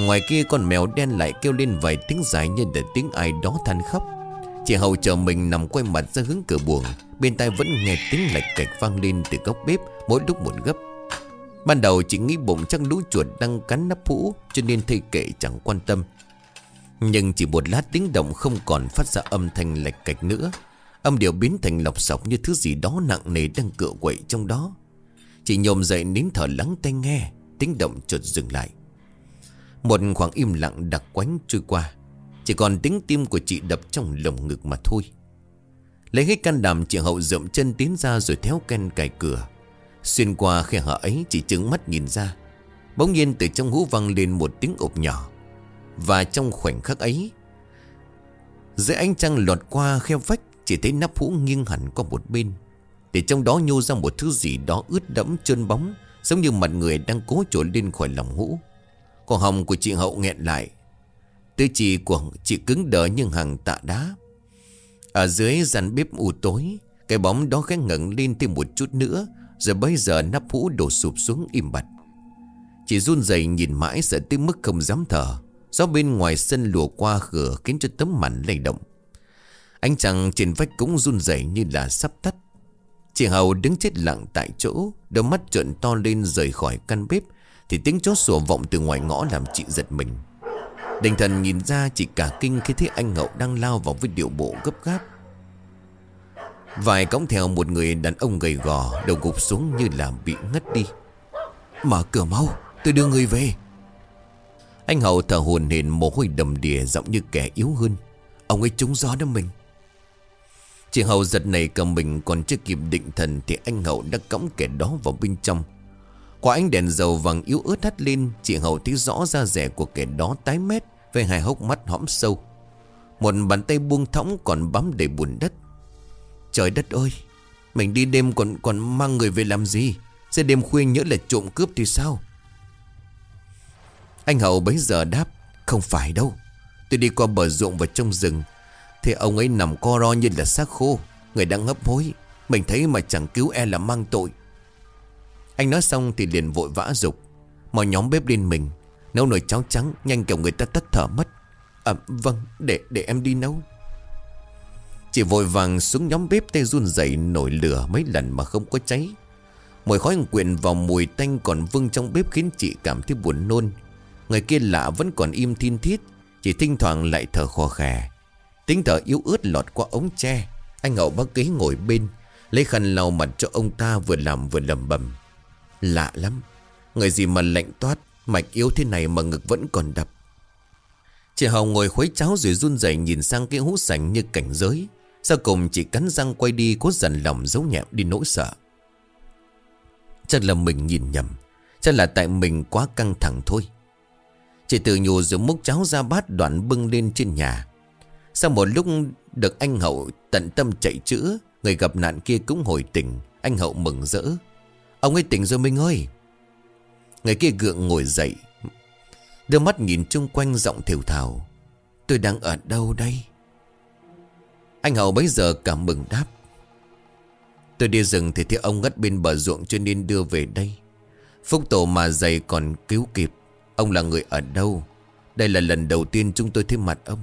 Ngoài kia con mèo đen lại kêu lên vài tiếng dài Như để tiếng ai đó than khóc. Chị Hầu chờ mình nằm quay mặt ra hướng cửa buồng, Bên tai vẫn nghe tiếng lạch cạch vang lên từ góc bếp Mỗi lúc một gấp. Ban đầu chị nghĩ bụng chắc lũ chuột đang cắn nắp hũ, Cho nên thầy kệ chẳng quan tâm. Nhưng chỉ một lát tiếng động không còn phát ra âm thanh lạch cạch nữa. Âm điệu biến thành lọc sọc như thứ gì đó nặng nề đang cựa quậy trong đó. Chị nhồm dậy nín thở lắng tai nghe, Tiếng động chợt dừng lại. Một khoảng im lặng đặc quánh trôi qua. Chỉ còn tiếng tim của chị đập trong lồng ngực mà thôi. Lấy hết can đảm, chị hậu dậm chân tiến ra rồi theo ken cài cửa. Xuyên qua khe hở ấy chỉ trứng mắt nhìn ra. Bỗng nhiên từ trong hũ văng lên một tiếng ộp nhỏ. Và trong khoảnh khắc ấy Dưới ánh trăng lọt qua khe vách, Chỉ thấy nắp hũ nghiêng hẳn qua một bên. Để trong đó nhô ra một thứ gì đó ướt đẫm, trơn bóng, Giống như mặt người đang cố trốn lên khỏi lòng hũ. Cổ hồng của chị Hậu nghẹn lại. Tư chỉ của chị cứng đờ nhưng hàng tạ đá. Ở dưới dàn bếp u tối, Cái bóng đó khẽ ngẩng lên thêm một chút nữa, rồi bây giờ nắp hũ đổ sụp xuống im bặt. Chị run rẩy nhìn mãi sợ tới mức không dám thở. Gió bên ngoài sân lùa qua cửa Khiến cho tấm mảnh lay động. Anh chàng trên vách cũng run rẩy như là sắp tắt. Chị Hầu đứng chết lặng tại chỗ, Đôi mắt trợn to lên rời khỏi căn bếp, Thì tiếng chó sủa vọng từ ngoài ngõ làm chị giật mình. Đình thần nhìn ra chỉ cả kinh khi thấy anh Hậu đang lao vào với điệu bộ gấp gáp. Vài cõng theo một người đàn ông gầy gò, Đầu gục xuống như là bị ngất đi. Mở cửa mau, Tôi đưa người về. Anh Hậu thở hồn hển mồ hôi đầm đìa Giọng như kẻ yếu hơn. Ông ấy trúng gió đó mình. Chị Hậu giật này cầm mình, còn chưa kịp định thần Thì anh Hậu đã cõng kẻ đó vào bên trong. Qua ánh đèn dầu vàng yếu ớt hắt lên, Chị Hậu thấy rõ da rẻ của kẻ đó tái mét Với hai hốc mắt hõm sâu. Một bàn tay buông thõng còn bám đầy bùn đất. Trời đất ơi, Mình đi đêm còn còn mang người về làm gì? Sẽ đêm khuya nhớ là trộm cướp thì sao? Anh Hậu bấy giờ đáp, Không phải đâu. Tôi đi qua bờ ruộng và trong rừng. Thì ông ấy nằm co ro như là xác khô. Người đang hấp hối. Mình thấy mà chẳng cứu e là mang tội. Anh nói xong thì liền vội vã dục. Mọi nhóm bếp lên mình. Nấu nồi cháo trắng, Nhanh kiểu người ta tắt thở mất. À vâng để để em đi nấu. Chị vội vàng xuống nhóm bếp tay run dậy nổi lửa mấy lần mà không có cháy. Mùi khói quyện vào mùi tanh còn vương trong bếp khiến chị cảm thấy buồn nôn. Người kia lạ vẫn còn im thiên thiết Chỉ thỉnh thoảng lại thở khò khè. Tính thở yếu ớt lọt qua ống tre, Anh hậu bác ghế ngồi bên, Lấy khăn lau mặt cho ông ta vừa làm vừa lầm bầm Lạ lắm, Người gì mà lạnh toát, Mạch yếu thế này mà ngực vẫn còn đập. Chị hồng ngồi khuấy cháo rồi run rẩy nhìn sang cái hũ sành như cảnh giới. Sau cùng chị cắn răng quay đi cố dần lòng giấu nhẹm đi nỗi sợ. Chắc là mình nhìn nhầm, Chắc là tại mình quá căng thẳng thôi. Chị tự nhủ rồi múc cháo ra bát đoạn bưng lên trên nhà. Sau một lúc được anh Hậu tận tâm chạy chữa, Người gặp nạn kia cũng hồi tỉnh. Anh Hậu mừng rỡ. Ông ấy tỉnh rồi Minh ơi. Người kia gượng ngồi dậy. Đưa mắt nhìn chung quanh giọng thiểu thảo Tôi đang ở đâu đây? Anh Hậu bấy giờ cảm mừng đáp. Tôi đi rừng thì thấy ông ngất bên bờ ruộng cho nên đưa về đây. Phúc tổ mà dày còn cứu kịp. Ông là người ở đâu? Đây là lần đầu tiên chúng tôi thấy mặt ông.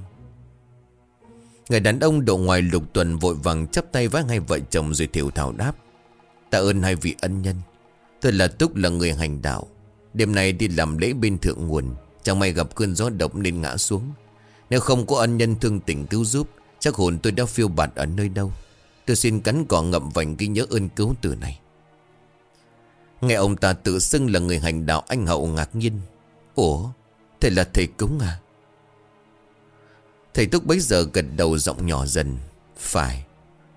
Người đàn ông độ ngoài lục tuần vội vàng chắp tay với hai vợ chồng rồi thiểu thảo đáp. Tạ ơn hai vị ân nhân. Tôi là Túc là người hành đạo. Đêm nay đi làm lễ bên thượng nguồn, Chẳng may gặp cơn gió độc nên ngã xuống. Nếu không có ân nhân thương tình cứu giúp, Chắc hồn tôi đã phiêu bạt ở nơi đâu. Tôi xin cắn cỏ ngậm vành ghi nhớ ơn cứu từ này. Nghe ông ta tự xưng là người hành đạo, anh hậu ngạc nhiên. Ủa, Thầy là thầy cúng à? Thầy Túc bấy giờ gật đầu giọng nhỏ dần. Phải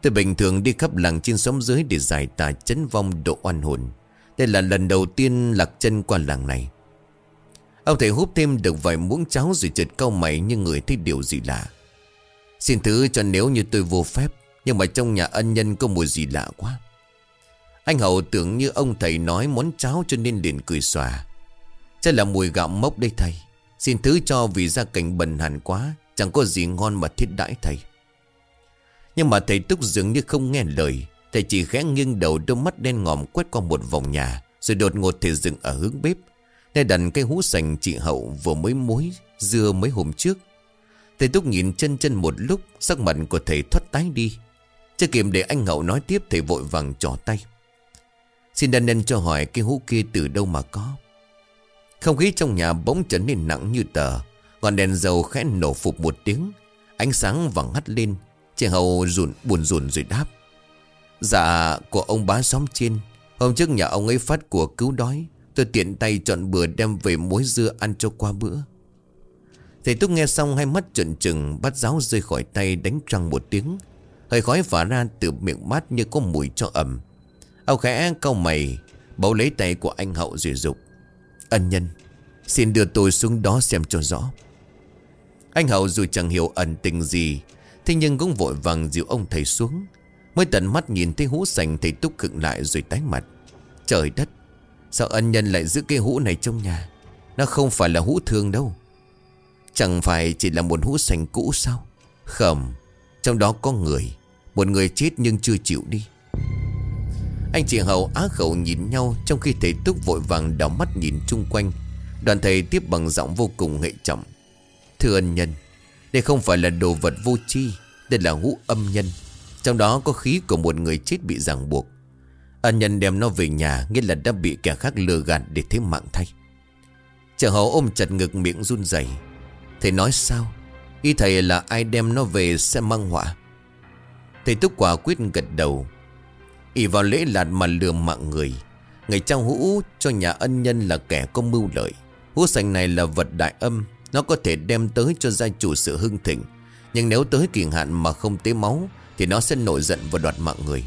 Tôi bình thường đi khắp làng trên xóm dưới Để giải tà chấn vong độ oan hồn. Đây là lần đầu tiên lạc chân qua làng này. Ông thầy hút thêm được vài muỗng cháo Rồi chợt câu mày như người thấy điều gì lạ. Xin thứ cho nếu như tôi vô phép, Nhưng mà trong nhà ân nhân có mùi gì lạ quá. Anh Hậu tưởng như ông thầy nói món cháo cho nên liền cười xòa. Chắc là mùi gạo mốc đây thầy. Xin thứ cho vì gia cảnh bần hàn quá, Chẳng có gì ngon mà thiết đãi thầy. Nhưng mà thầy Túc dường như không nghe lời. Thầy chỉ khẽ nghiêng đầu đôi mắt đen ngòm quét qua một vòng nhà, Rồi đột ngột thầy dừng ở hướng bếp. Nơi đặt cái hũ sành chị Hậu vừa mới muối, Dưa mấy hôm trước. Thầy Túc nhìn chân chân một lúc, Sắc mặt của thầy thoát tái đi. Chưa kịp để anh Hậu nói tiếp, Thầy vội vàng trò tay. Xin đàn nên cho hỏi cái hũ kia từ đâu mà có? Không khí trong nhà bỗng trở nên nặng như tờ. Ngọn đèn dầu khẽ nổ phục một tiếng. Ánh sáng vàng hắt lên. Chị Hậu rụn, buồn rùn rồi đáp. Dạ của ông bá xóm trên. Hôm trước nhà ông ấy phát của cứu đói. Tôi tiện tay chọn bữa đem về muối dưa ăn cho qua bữa. Thầy Túc nghe xong hai mắt trợn trừng, Bắt giáo rơi khỏi tay đánh trăng một tiếng. Hơi khói phả ra từ miệng mát như có mùi cho ẩm. Ông khẽ cau mày, Bấu lấy tay của anh Hậu rồi dục. Ân nhân. Xin đưa tôi xuống đó xem cho rõ. Anh Hậu dù chẳng hiểu ẩn tình gì, Thế nhưng cũng vội vàng dịu ông thầy xuống. Mới tận mắt nhìn thấy hũ sành Thầy Túc khựng lại rồi tái mặt. Trời đất, Sao ân nhân lại giữ cái hũ này trong nhà? Nó không phải là hũ thương đâu. Chẳng phải chỉ là một hũ sành cũ sao? Không, Trong đó có người. Một người chết nhưng chưa chịu đi. Anh chị Hậu á khẩu nhìn nhau Trong khi thầy Túc vội vàng đảo mắt nhìn chung quanh. Đoàn thầy tiếp bằng giọng vô cùng hệ trọng. Thưa ân nhân, Đây không phải là đồ vật vô tri, Đây là hũ âm nhân. Trong đó có khí của một người chết bị ràng buộc. Ân nhân đem nó về nhà, Nghĩa là đã bị kẻ khác lừa gạt để thế mạng thay. Trợ hậu ôm chặt ngực miệng run rẩy. Thầy nói sao? Ý thầy là ai đem nó về sẽ mang họa? Thầy túc quả quyết gật đầu ỉ vào lễ lạt mà lừa mạng người. Ngày trao hũ cho nhà ân nhân là kẻ có mưu lợi. Hũ sành này là vật đại âm, Nó có thể đem tới cho gia chủ sự hưng thịnh. Nhưng nếu tới kỳ hạn mà không tế máu, Thì nó sẽ nổi giận và đoạt mạng người.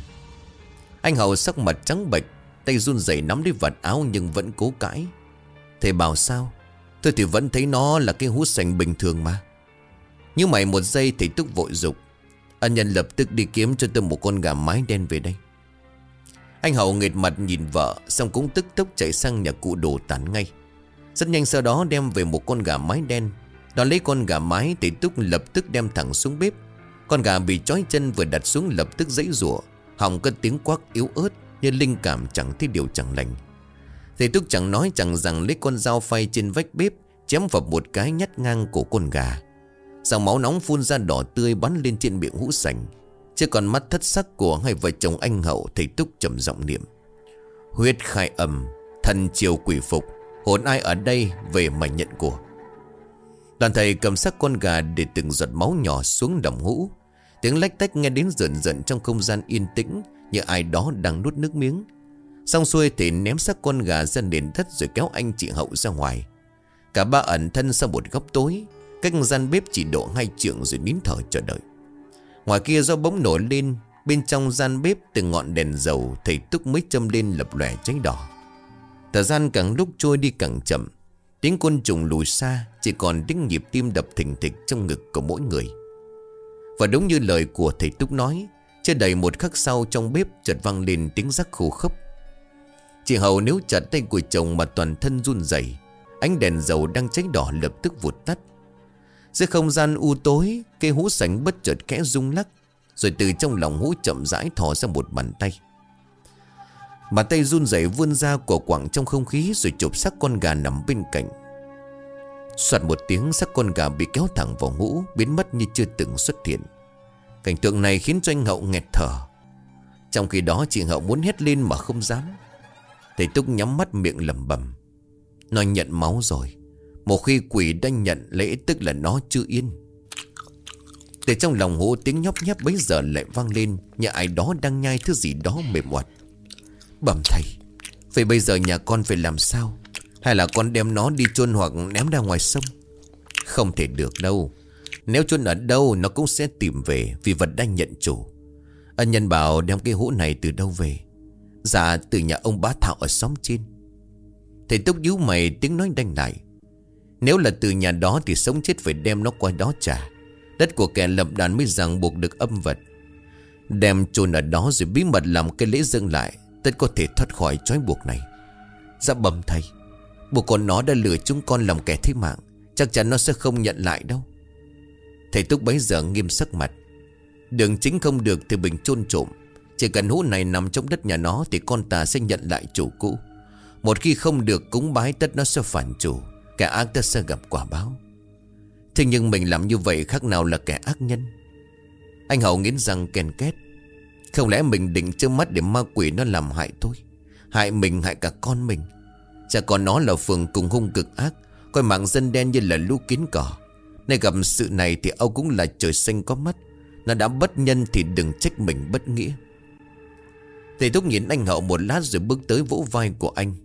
Anh hầu sắc mặt trắng bệch, Tay run rẩy nắm lấy vật áo nhưng vẫn cố cãi. Thầy bảo sao? Tôi thì vẫn thấy nó là cái hũ sành bình thường mà. Nhưng mày một giây thì tức vội dục. Ân nhân lập tức đi kiếm cho tôi một con gà mái đen về đây. Anh Hậu nghệt mặt nhìn vợ, Xong cũng tức tốc chạy sang nhà cụ đồ tán ngay. Rất nhanh sau đó đem về một con gà mái đen. Đón lấy con gà mái thì Túc lập tức đem thẳng xuống bếp. Con gà bị trói chân vừa đặt xuống lập tức dãy rủa, Hỏng có tiếng quắc yếu ớt Như linh cảm chẳng thấy điều chẳng lành. Thầy Túc chẳng nói chẳng rằng lấy con dao phay trên vách bếp, Chém vào một cái nhát ngang của con gà. Dòng máu nóng phun ra đỏ tươi bắn lên trên miệng hũ sành. Chứ còn mắt thất sắc của hai vợ chồng anh hậu, Thầy Túc trầm giọng niệm. Huyết khai âm Thần chiều quỷ phục, Hồn ai ở đây về mà nhận của. Đoàn thầy cầm sắc con gà để từng giọt máu nhỏ xuống đồng hũ. Tiếng lách tách nghe đến dần dần trong không gian yên tĩnh, Như ai đó đang nuốt nước miếng. Xong xuôi thì ném xác con gà ra nền đất rồi kéo anh chị Hậu ra ngoài. Cả ba ẩn thân sau một góc tối, Cách gian bếp chỉ độ hai trượng rồi nín thở chờ đợi. Ngoài kia do bóng nổi lên, Bên trong gian bếp từ ngọn đèn dầu, Thầy Túc mới châm lên lập lòe cháy đỏ. Thời gian càng lúc trôi đi càng chậm, Tiếng côn trùng lùi xa, Chỉ còn tiếng nhịp tim đập thình thịch trong ngực của mỗi người. Và đúng như lời của thầy Túc nói, Chưa đầy một khắc sau trong bếp chợt vang lên tiếng rắc khô khốc. Chị Hậu nếu chặt tay của chồng mà toàn thân run rẩy, Ánh đèn dầu đang cháy đỏ lập tức vụt tắt. Giữa không gian u tối Cây hũ sánh bất chợt khẽ rung lắc, Rồi từ trong lòng hũ chậm rãi thò ra một bàn tay. Bàn tay run rẩy vươn ra của quảng trong không khí Rồi chụp xác con gà nằm bên cạnh. Xoạt một tiếng, xác con gà bị kéo thẳng vào hũ, Biến mất như chưa từng xuất hiện. Cảnh tượng này khiến cho anh Hậu nghẹt thở. Trong khi đó, chị Hậu muốn hét lên mà không dám. Thầy Túc nhắm mắt miệng lầm bầm Nó nhận máu rồi. Một khi quỷ đã nhận lễ tức là nó chưa yên. Từ trong lòng hố tiếng nhóc nhép bấy giờ lại vang lên, nhà ai đó đang nhai thứ gì đó mềm hoạt. Bẩm thầy, Vậy bây giờ nhà con phải làm sao? Hay là con đem nó đi chôn hoặc ném ra ngoài sông? Không thể được đâu. Nếu chôn ở đâu, nó cũng sẽ tìm về Vì vật đang nhận chủ. Ân nhân bảo đem cái hũ này từ đâu về? Dạ từ nhà ông bá Thảo ở xóm trên. Thầy Túc nhíu mày, tiếng nói đanh lại. Nếu là từ nhà đó thì sống chết phải đem nó qua đó trả. Đất của kẻ lập đàn mới rằng buộc được âm vật. Đem chôn ở đó rồi bí mật làm cái lễ dâng lại, Tất có thể thoát khỏi trói buộc này. Dạ bầm thầy Bộ con nó đã lừa chúng con làm kẻ thế mạng, Chắc chắn nó sẽ không nhận lại đâu. Thầy Túc bấy giờ nghiêm sắc mặt. Đường chính không được thì bình chôn trộm. Chỉ cần hũ này nằm trong đất nhà nó Thì con ta sẽ nhận lại chủ cũ. Một khi không được, cúng bái tất nó sẽ phản chủ. Kẻ ác tất sẽ gặp quả báo. Thế nhưng mình làm như vậy khác nào là kẻ ác nhân? Anh Hậu nghiến răng kèn két. Không lẽ mình định trước mắt để ma quỷ nó làm hại tôi? Hại mình, hại cả con mình. Chả còn nó là phường cùng hung cực ác, Coi mạng dân đen như là lũ kiến cỏ. Nơi gặp sự này thì Âu cũng là trời xanh có mắt. Nó đã bất nhân thì đừng trách mình bất nghĩa. Thầy Thúc nhìn anh Hậu một lát rồi bước tới vỗ vai của anh.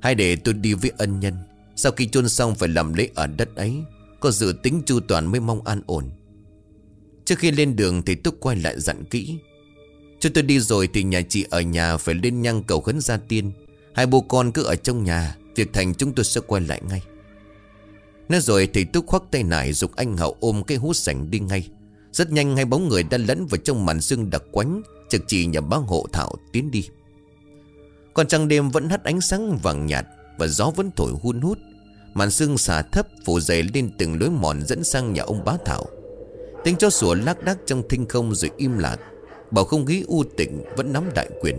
Hãy để tôi đi với ân nhân. Sau khi chôn xong phải làm lễ ở đất ấy, Có dự tính chu toàn mới mong an ổn. Trước khi lên đường thì Túc quay lại dặn kỹ. Cho tôi đi rồi thì nhà chị ở nhà phải lên nhang cầu khấn gia tiên. Hai bố con cứ ở trong nhà, Việc thành chúng tôi sẽ quay lại ngay. Nói rồi thì Túc khoác tay nải Dục anh Hậu ôm cái hút sảnh đi ngay. Rất nhanh hai bóng người đã lẫn vào trong màn sương đặc quánh, Trực chỉ nhà bác hộ thảo tiến đi. Còn trăng đêm vẫn hắt ánh sáng vàng nhạt Và gió vẫn thổi hun hút. Màn sương xả thấp phủ dày lên từng lối mòn dẫn sang nhà ông bá thảo. Tiếng chó sủa lác đác trong thinh không rồi im lặng. Bầu không khí u tịnh vẫn nắm đại quyền.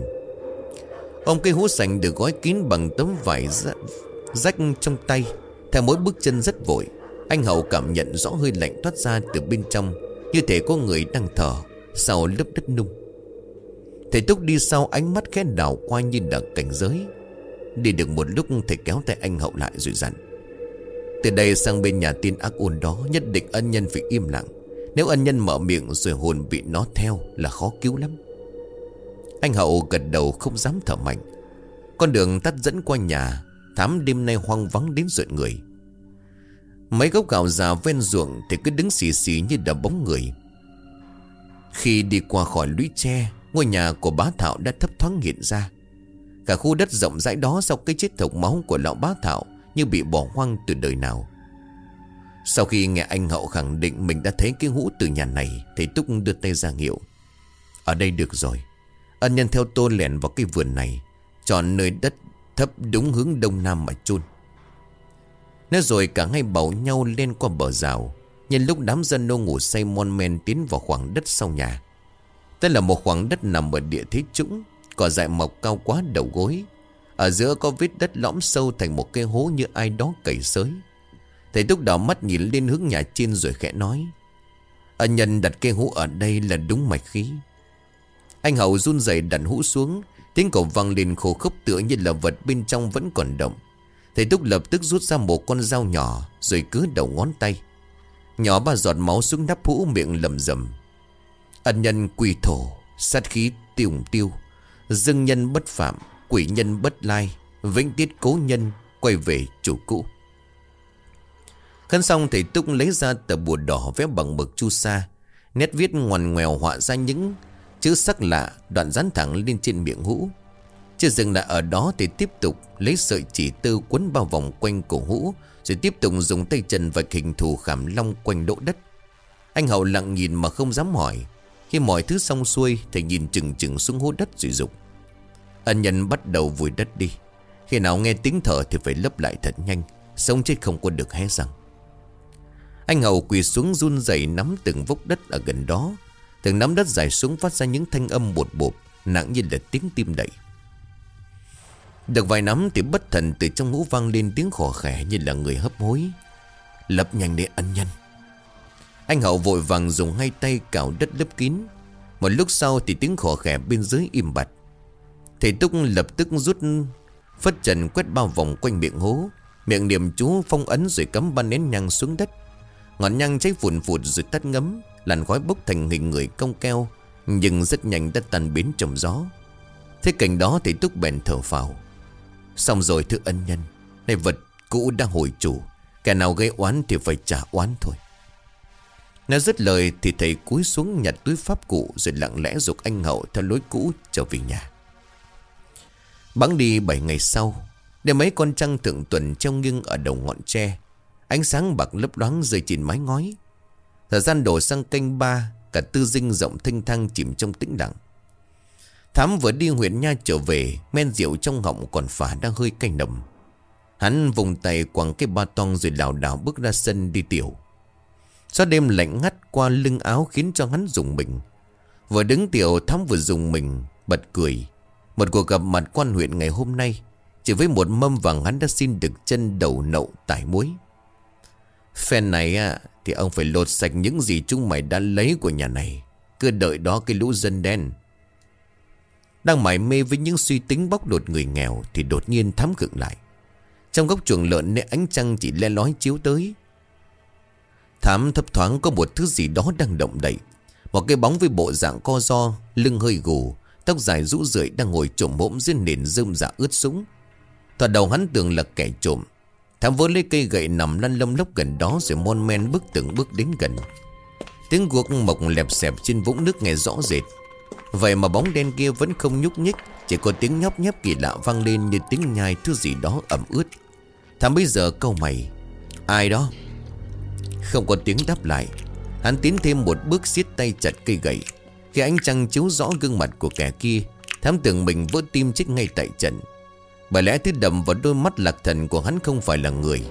Ông cây hú sành được gói kín bằng tấm vải rách trong tay. Theo mỗi bước chân rất vội, Anh Hậu cảm nhận rõ hơi lạnh thoát ra từ bên trong, Như thể có người đang thở Sau lớp đất nung. Thầy Túc đi sau ánh mắt khẽ đảo qua như đặc cảnh giới. Đi được một lúc, thầy kéo tay anh Hậu lại rồi dặn. Từ đây sang bên nhà tiên ác ôn đó Nhất định ân nhân phải im lặng. Nếu ân nhân mở miệng rồi hồn bị nó theo là khó cứu lắm. Anh Hậu gật đầu không dám thở mạnh. Con đường tắt dẫn qua nhà, Thám đêm nay hoang vắng đến rợn người. Mấy gốc gạo già ven ruộng Thì cứ đứng xì xì như đập bóng người. Khi đi qua khỏi lũy tre, Ngôi nhà của bá Thảo đã thấp thoáng hiện ra. Cả khu đất rộng rãi đó Sau cái chết thộc máu của lão bá Thảo như bị bỏ hoang từ đời nào. Sau khi nghe anh Hậu khẳng định Mình đã thấy cái hũ từ nhà này, Thầy Túc đưa tay ra hiệu. Ở đây được rồi. Ân nhân theo tôi lẻn vào cái vườn này, Chọn nơi đất thấp đúng hướng đông nam mà chôn. Nói rồi cả hai bảo nhau lên qua bờ rào, Nhân lúc đám dân nô ngủ say mon men tiến vào khoảng đất sau nhà. Đây là một khoảng đất nằm ở địa thế trũng, Cỏ dại mọc cao quá đầu gối ở giữa có vết đất lõm sâu thành một cái hố như ai đó cày sới. Thầy Túc đỏ mắt nhìn lên hướng nhà trên rồi khẽ nói, Ân nhân đặt cây hũ ở đây là đúng mạch khí. Anh Hậu run rẩy đặt hũ xuống, Tiếng cổ vang lên khổ khốc tựa như là vật bên trong vẫn còn động Thầy Túc lập tức rút ra một con dao nhỏ Rồi cứ đầu ngón tay. Nhỏ ba giọt máu xuống nắp hũ miệng lầm rầm. Ân nhân quỳ thổ, Sát khí tiêu tiêu Dưng nhân bất phạm. Quỷ nhân bất lai, Vĩnh tiết cố nhân Quay về chủ cũ. Khấn xong thầy Túc lấy ra tờ bùa đỏ vẽ bằng mực chu sa, Nét viết ngoằn ngoèo họa ra những chữ sắc lạ Đoạn dán thẳng lên trên miệng hũ. Chưa dừng lại ở đó thì tiếp tục Lấy sợi chỉ tư quấn bao vòng quanh cổ hũ, Rồi tiếp tục dùng tay chân và hình thù khảm long quanh đỗ đất. Anh Hậu lặng nhìn mà không dám hỏi. Khi mọi thứ xong xuôi Thầy nhìn chừng chừng xuống hố đất rồi dục. Ân nhân bắt đầu vùi đất đi. Khi nào nghe tiếng thở thì phải lấp lại thật nhanh, Sống chết không có được hé răng. Anh hầu quỳ xuống run rẩy nắm từng vốc đất ở gần đó. Từng nắm đất dài xuống phát ra những thanh âm bột bột, Nặng như là tiếng tim đẩy Được vài nắm thì bất thần từ trong ngũ vang lên tiếng khò khẻ như là người hấp hối. Lập nhanh để ân nhân. Anh Hậu vội vàng dùng hai tay cào đất lấp kín. Một lúc sau thì tiếng khò khẻ bên dưới im bặt. Thầy Túc lập tức rút Phất trần quét bao vòng quanh miệng hố. Miệng niệm chú phong ấn rồi cắm ba nén nhang xuống đất. Ngọn nhang cháy phụn phụt rồi tắt ngấm, Làn khói bốc thành hình người cong keo, Nhưng rất nhanh đã tan biến trong gió. Thế cảnh đó thầy Túc bèn thở phào. Xong rồi thưa ân nhân, Này vật cũ đã hồi chủ, Kẻ nào gây oán thì phải trả oán thôi. Nói dứt lời thì thầy cúi xuống nhặt túi pháp cụ Rồi lặng lẽ dục anh hậu theo lối cũ trở về nhà. Bắn đi 7 ngày sau, Để mấy con trăng thượng tuần treo nghiêng ở đầu ngọn tre. Ánh sáng bạc lấp đoáng rơi trên mái ngói. Thời gian đổ sang canh ba, Cả tư dinh rộng thanh thang chìm trong tĩnh lặng. Thám vừa đi huyện nha trở về, Men rượu trong họng còn phả đang hơi cay nồng. Hắn vùng tay quẳng cái ba toang rồi lảo đảo bước ra sân đi tiểu. Gió đêm lạnh ngắt qua lưng áo khiến cho hắn dùng mình. Vừa đứng tiểu, thám vừa dùng mình, Bật cười. Một cuộc gặp mặt quan huyện ngày hôm nay Chỉ với một mâm vàng hắn đã xin được chân đầu nậu tải muối. Phen này à, thì ông phải lột sạch những gì chúng mày đã lấy của nhà này Cứ đợi đó cái lũ dân đen. Đang mải mê với những suy tính bóc đột người nghèo Thì đột nhiên thám khựng lại. Trong góc chuồng lợn nơi ánh trăng chỉ le lói chiếu tới. Thám thấp thoáng có một thứ gì đó đang động đậy Một cái bóng với bộ dạng co do Lưng hơi gù Tóc dài rũ rượi đang ngồi trộm hỗn dưới nền rơm dạ ướt súng Thoạt đầu hắn tưởng là kẻ trộm. Thám vốn lấy cây gậy nằm lăn lông lốc gần đó Rồi mon men bước từng bước đến gần. Tiếng guộc mộc lẹp xẹp trên vũng nước nghe rõ rệt. Vậy mà bóng đen kia vẫn không nhúc nhích, Chỉ có tiếng nhóc nhép kỳ lạ vang lên Như tiếng nhai thứ gì đó ẩm ướt. Thám bây giờ câu mày. Ai đó? Không có tiếng đáp lại. Hắn tiến thêm một bước siết tay chặt cây gậy. Khi ánh trăng chiếu rõ gương mặt của kẻ kia, Thám tưởng mình vỡ tim chết ngay tại trận. Bởi lẽ thứ đầm vào đôi mắt lạc thần của hắn không phải là người.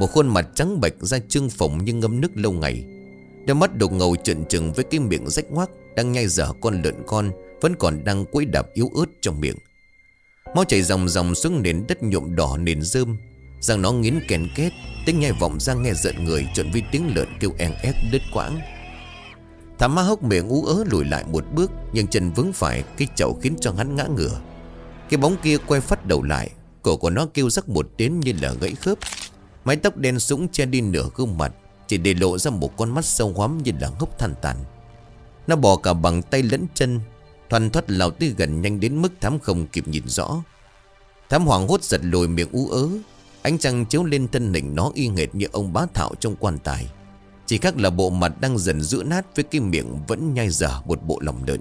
Một khuôn mặt trắng bệch ra trương phồng như ngâm nước lâu ngày. Đôi mắt đục ngầu trợn trừng với cái miệng rách ngoác Đang nhai dở con lợn con Vẫn còn đang quấy đạp yếu ớt trong miệng. Máu chảy dòng dòng xuống nền đất nhuộm đỏ nền rơm, Rằng nó nghiến kèn kết Tiếng nhai vọng ra nghe giận người Chuẩn với tiếng lợn kêu en ép đứt quãng. Thả ma hốc miệng ú ớ lùi lại một bước, Nhưng chân vướng phải Cái chậu khiến cho hắn ngã ngửa. Cái bóng kia quay phát đầu lại, Cổ của nó kêu rắc một tiếng như là gãy khớp. Mái tóc đen sũng che đi nửa gương mặt, Chỉ để lộ ra một con mắt sâu hoắm như là hốc than tàn. Nó bò cả bằng tay lẫn chân Thoàn thoát lao tới gần nhanh đến mức thám không kịp nhìn rõ. Thám hoàng hốt giật lùi miệng ú ớ, Ánh trăng chiếu lên thân hình nó y nghệt như ông bá thảo trong quan tài. Chỉ khác là bộ mặt đang dần giữ nát Với cái miệng vẫn nhai dở một bộ lòng lợn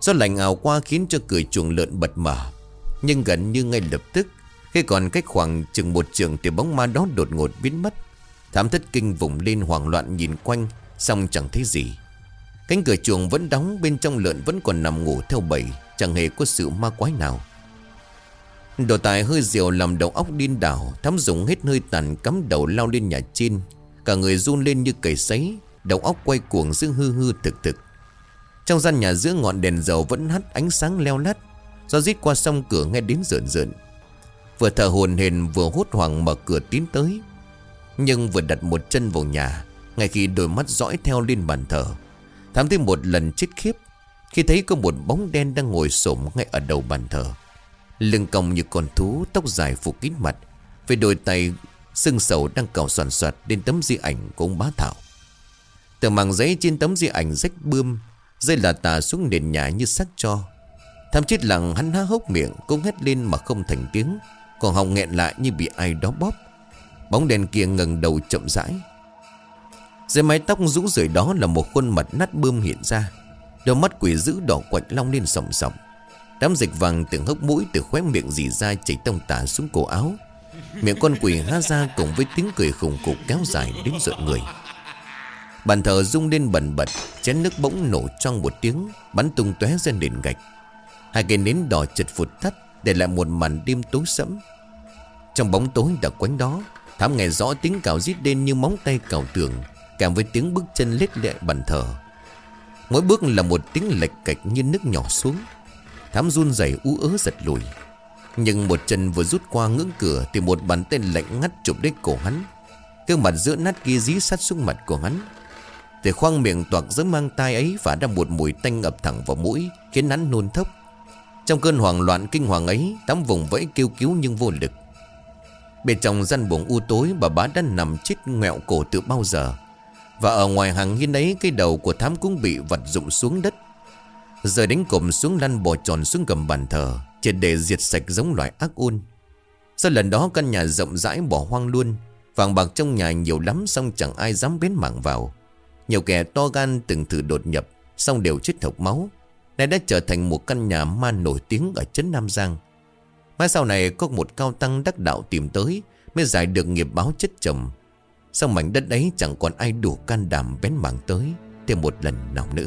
Gió lạnh ảo qua khiến cho cửa chuồng lợn bật mở, Nhưng gần như ngay lập tức, Khi còn cách khoảng chừng một trường Thì bóng ma đó đột ngột biến mất. Thám thất kinh vùng lên hoảng loạn nhìn quanh Xong chẳng thấy gì. Cánh cửa chuồng vẫn đóng, Bên trong lợn vẫn còn nằm ngủ theo bầy, Chẳng hề có sự ma quái nào. Đồ tài hơi rượu làm đầu óc điên đảo Thắm dùng hết hơi tàn cắm đầu lao lên nhà trên Cả người run lên như cầy sấy, Đầu óc quay cuồng giữa hư hư thực thực. Trong gian nhà giữa ngọn đèn dầu vẫn hắt ánh sáng leo lắt Do rít qua sông cửa nghe đến rợn rợn. Vừa thở hồn hền vừa hốt hoảng mở cửa tiến tới, Nhưng vừa đặt một chân vào nhà, Ngay khi đôi mắt dõi theo lên bàn thờ. Thám thêm một lần chết khiếp, Khi thấy có một bóng đen đang ngồi xổm ngay ở đầu bàn thờ. Lưng cong như con thú, Tóc dài phủ kín mặt Về đôi tay sưng sầu đang cào soàn soạt Đến tấm di ảnh của ông bá Thảo. Tờ màng giấy trên tấm di ảnh rách bươm, Rơi là tà xuống nền nhà như xác cho. Thám chết lặng hắn há hốc miệng Cũng hét lên mà không thành tiếng, Còn họng nghẹn lại như bị ai đó bóp. Bóng đèn kia ngẩng đầu chậm rãi. Dưới mái tóc rũ rượi đó là một khuôn mặt nát bươm hiện ra. Đôi mắt quỷ dữ đỏ quạch long lên sòng sòng. Đám dịch vàng từng hốc mũi từ khóe miệng dì ra chảy tông tả xuống cổ áo. Miệng con quỷ há ra cùng với tiếng cười khủng cục kéo dài đến rợn người. Bàn thờ rung lên bần bật, Chén nước bỗng nổ trong một tiếng, Bắn tung tóe ra nền gạch. Hai cây nến đỏ chật phụt thắt, Để lại một màn đêm tối sẫm. Trong bóng tối đặc quánh đó, Thám nghe rõ tiếng cào rít lên như móng tay cào tường, Kèm với tiếng bước chân lết lệ bàn thờ. Mỗi bước là một tiếng lệch cạch như nước nhỏ xuống. Thám run rẩy ú ớ giật lùi. Nhưng một chân vừa rút qua ngưỡng cửa Thì một bàn tên lạnh ngắt chụp đến cổ hắn. Gương mặt giữa nát kia dí sát xuống mặt của hắn. Từ khoang miệng toạc giữa mang tai ấy và ra một mùi tanh ập thẳng vào mũi, Khiến hắn nôn thốc. Trong cơn hoảng loạn kinh hoàng ấy, Tám vùng vẫy kêu cứu nhưng vô lực. Bên trong gian buồng u tối, Bà bá đã nằm chết ngẹo cổ từ bao giờ. Và ở ngoài hàng hiên ấy, Cái đầu của thám cũng bị vật dụng xuống đất. Rồi đánh cụm xuống lăn bò tròn xuống gầm bàn thờ, Triệt để diệt sạch giống loài ác ôn Sau lần đó, căn nhà rộng rãi bỏ hoang luôn, Vàng bạc trong nhà nhiều lắm, Xong chẳng ai dám bến mạng vào. Nhiều kẻ to gan từng thử đột nhập, Xong đều chết thọc máu. Này đã trở thành một căn nhà ma nổi tiếng Ở trấn Nam Giang. Mai sau này, có một cao tăng đắc đạo tìm tới, Mới giải được nghiệp báo chất chồng. Sau mảnh đất ấy, chẳng còn ai đủ can đảm bén mảng tới Thêm một lần nào nữa.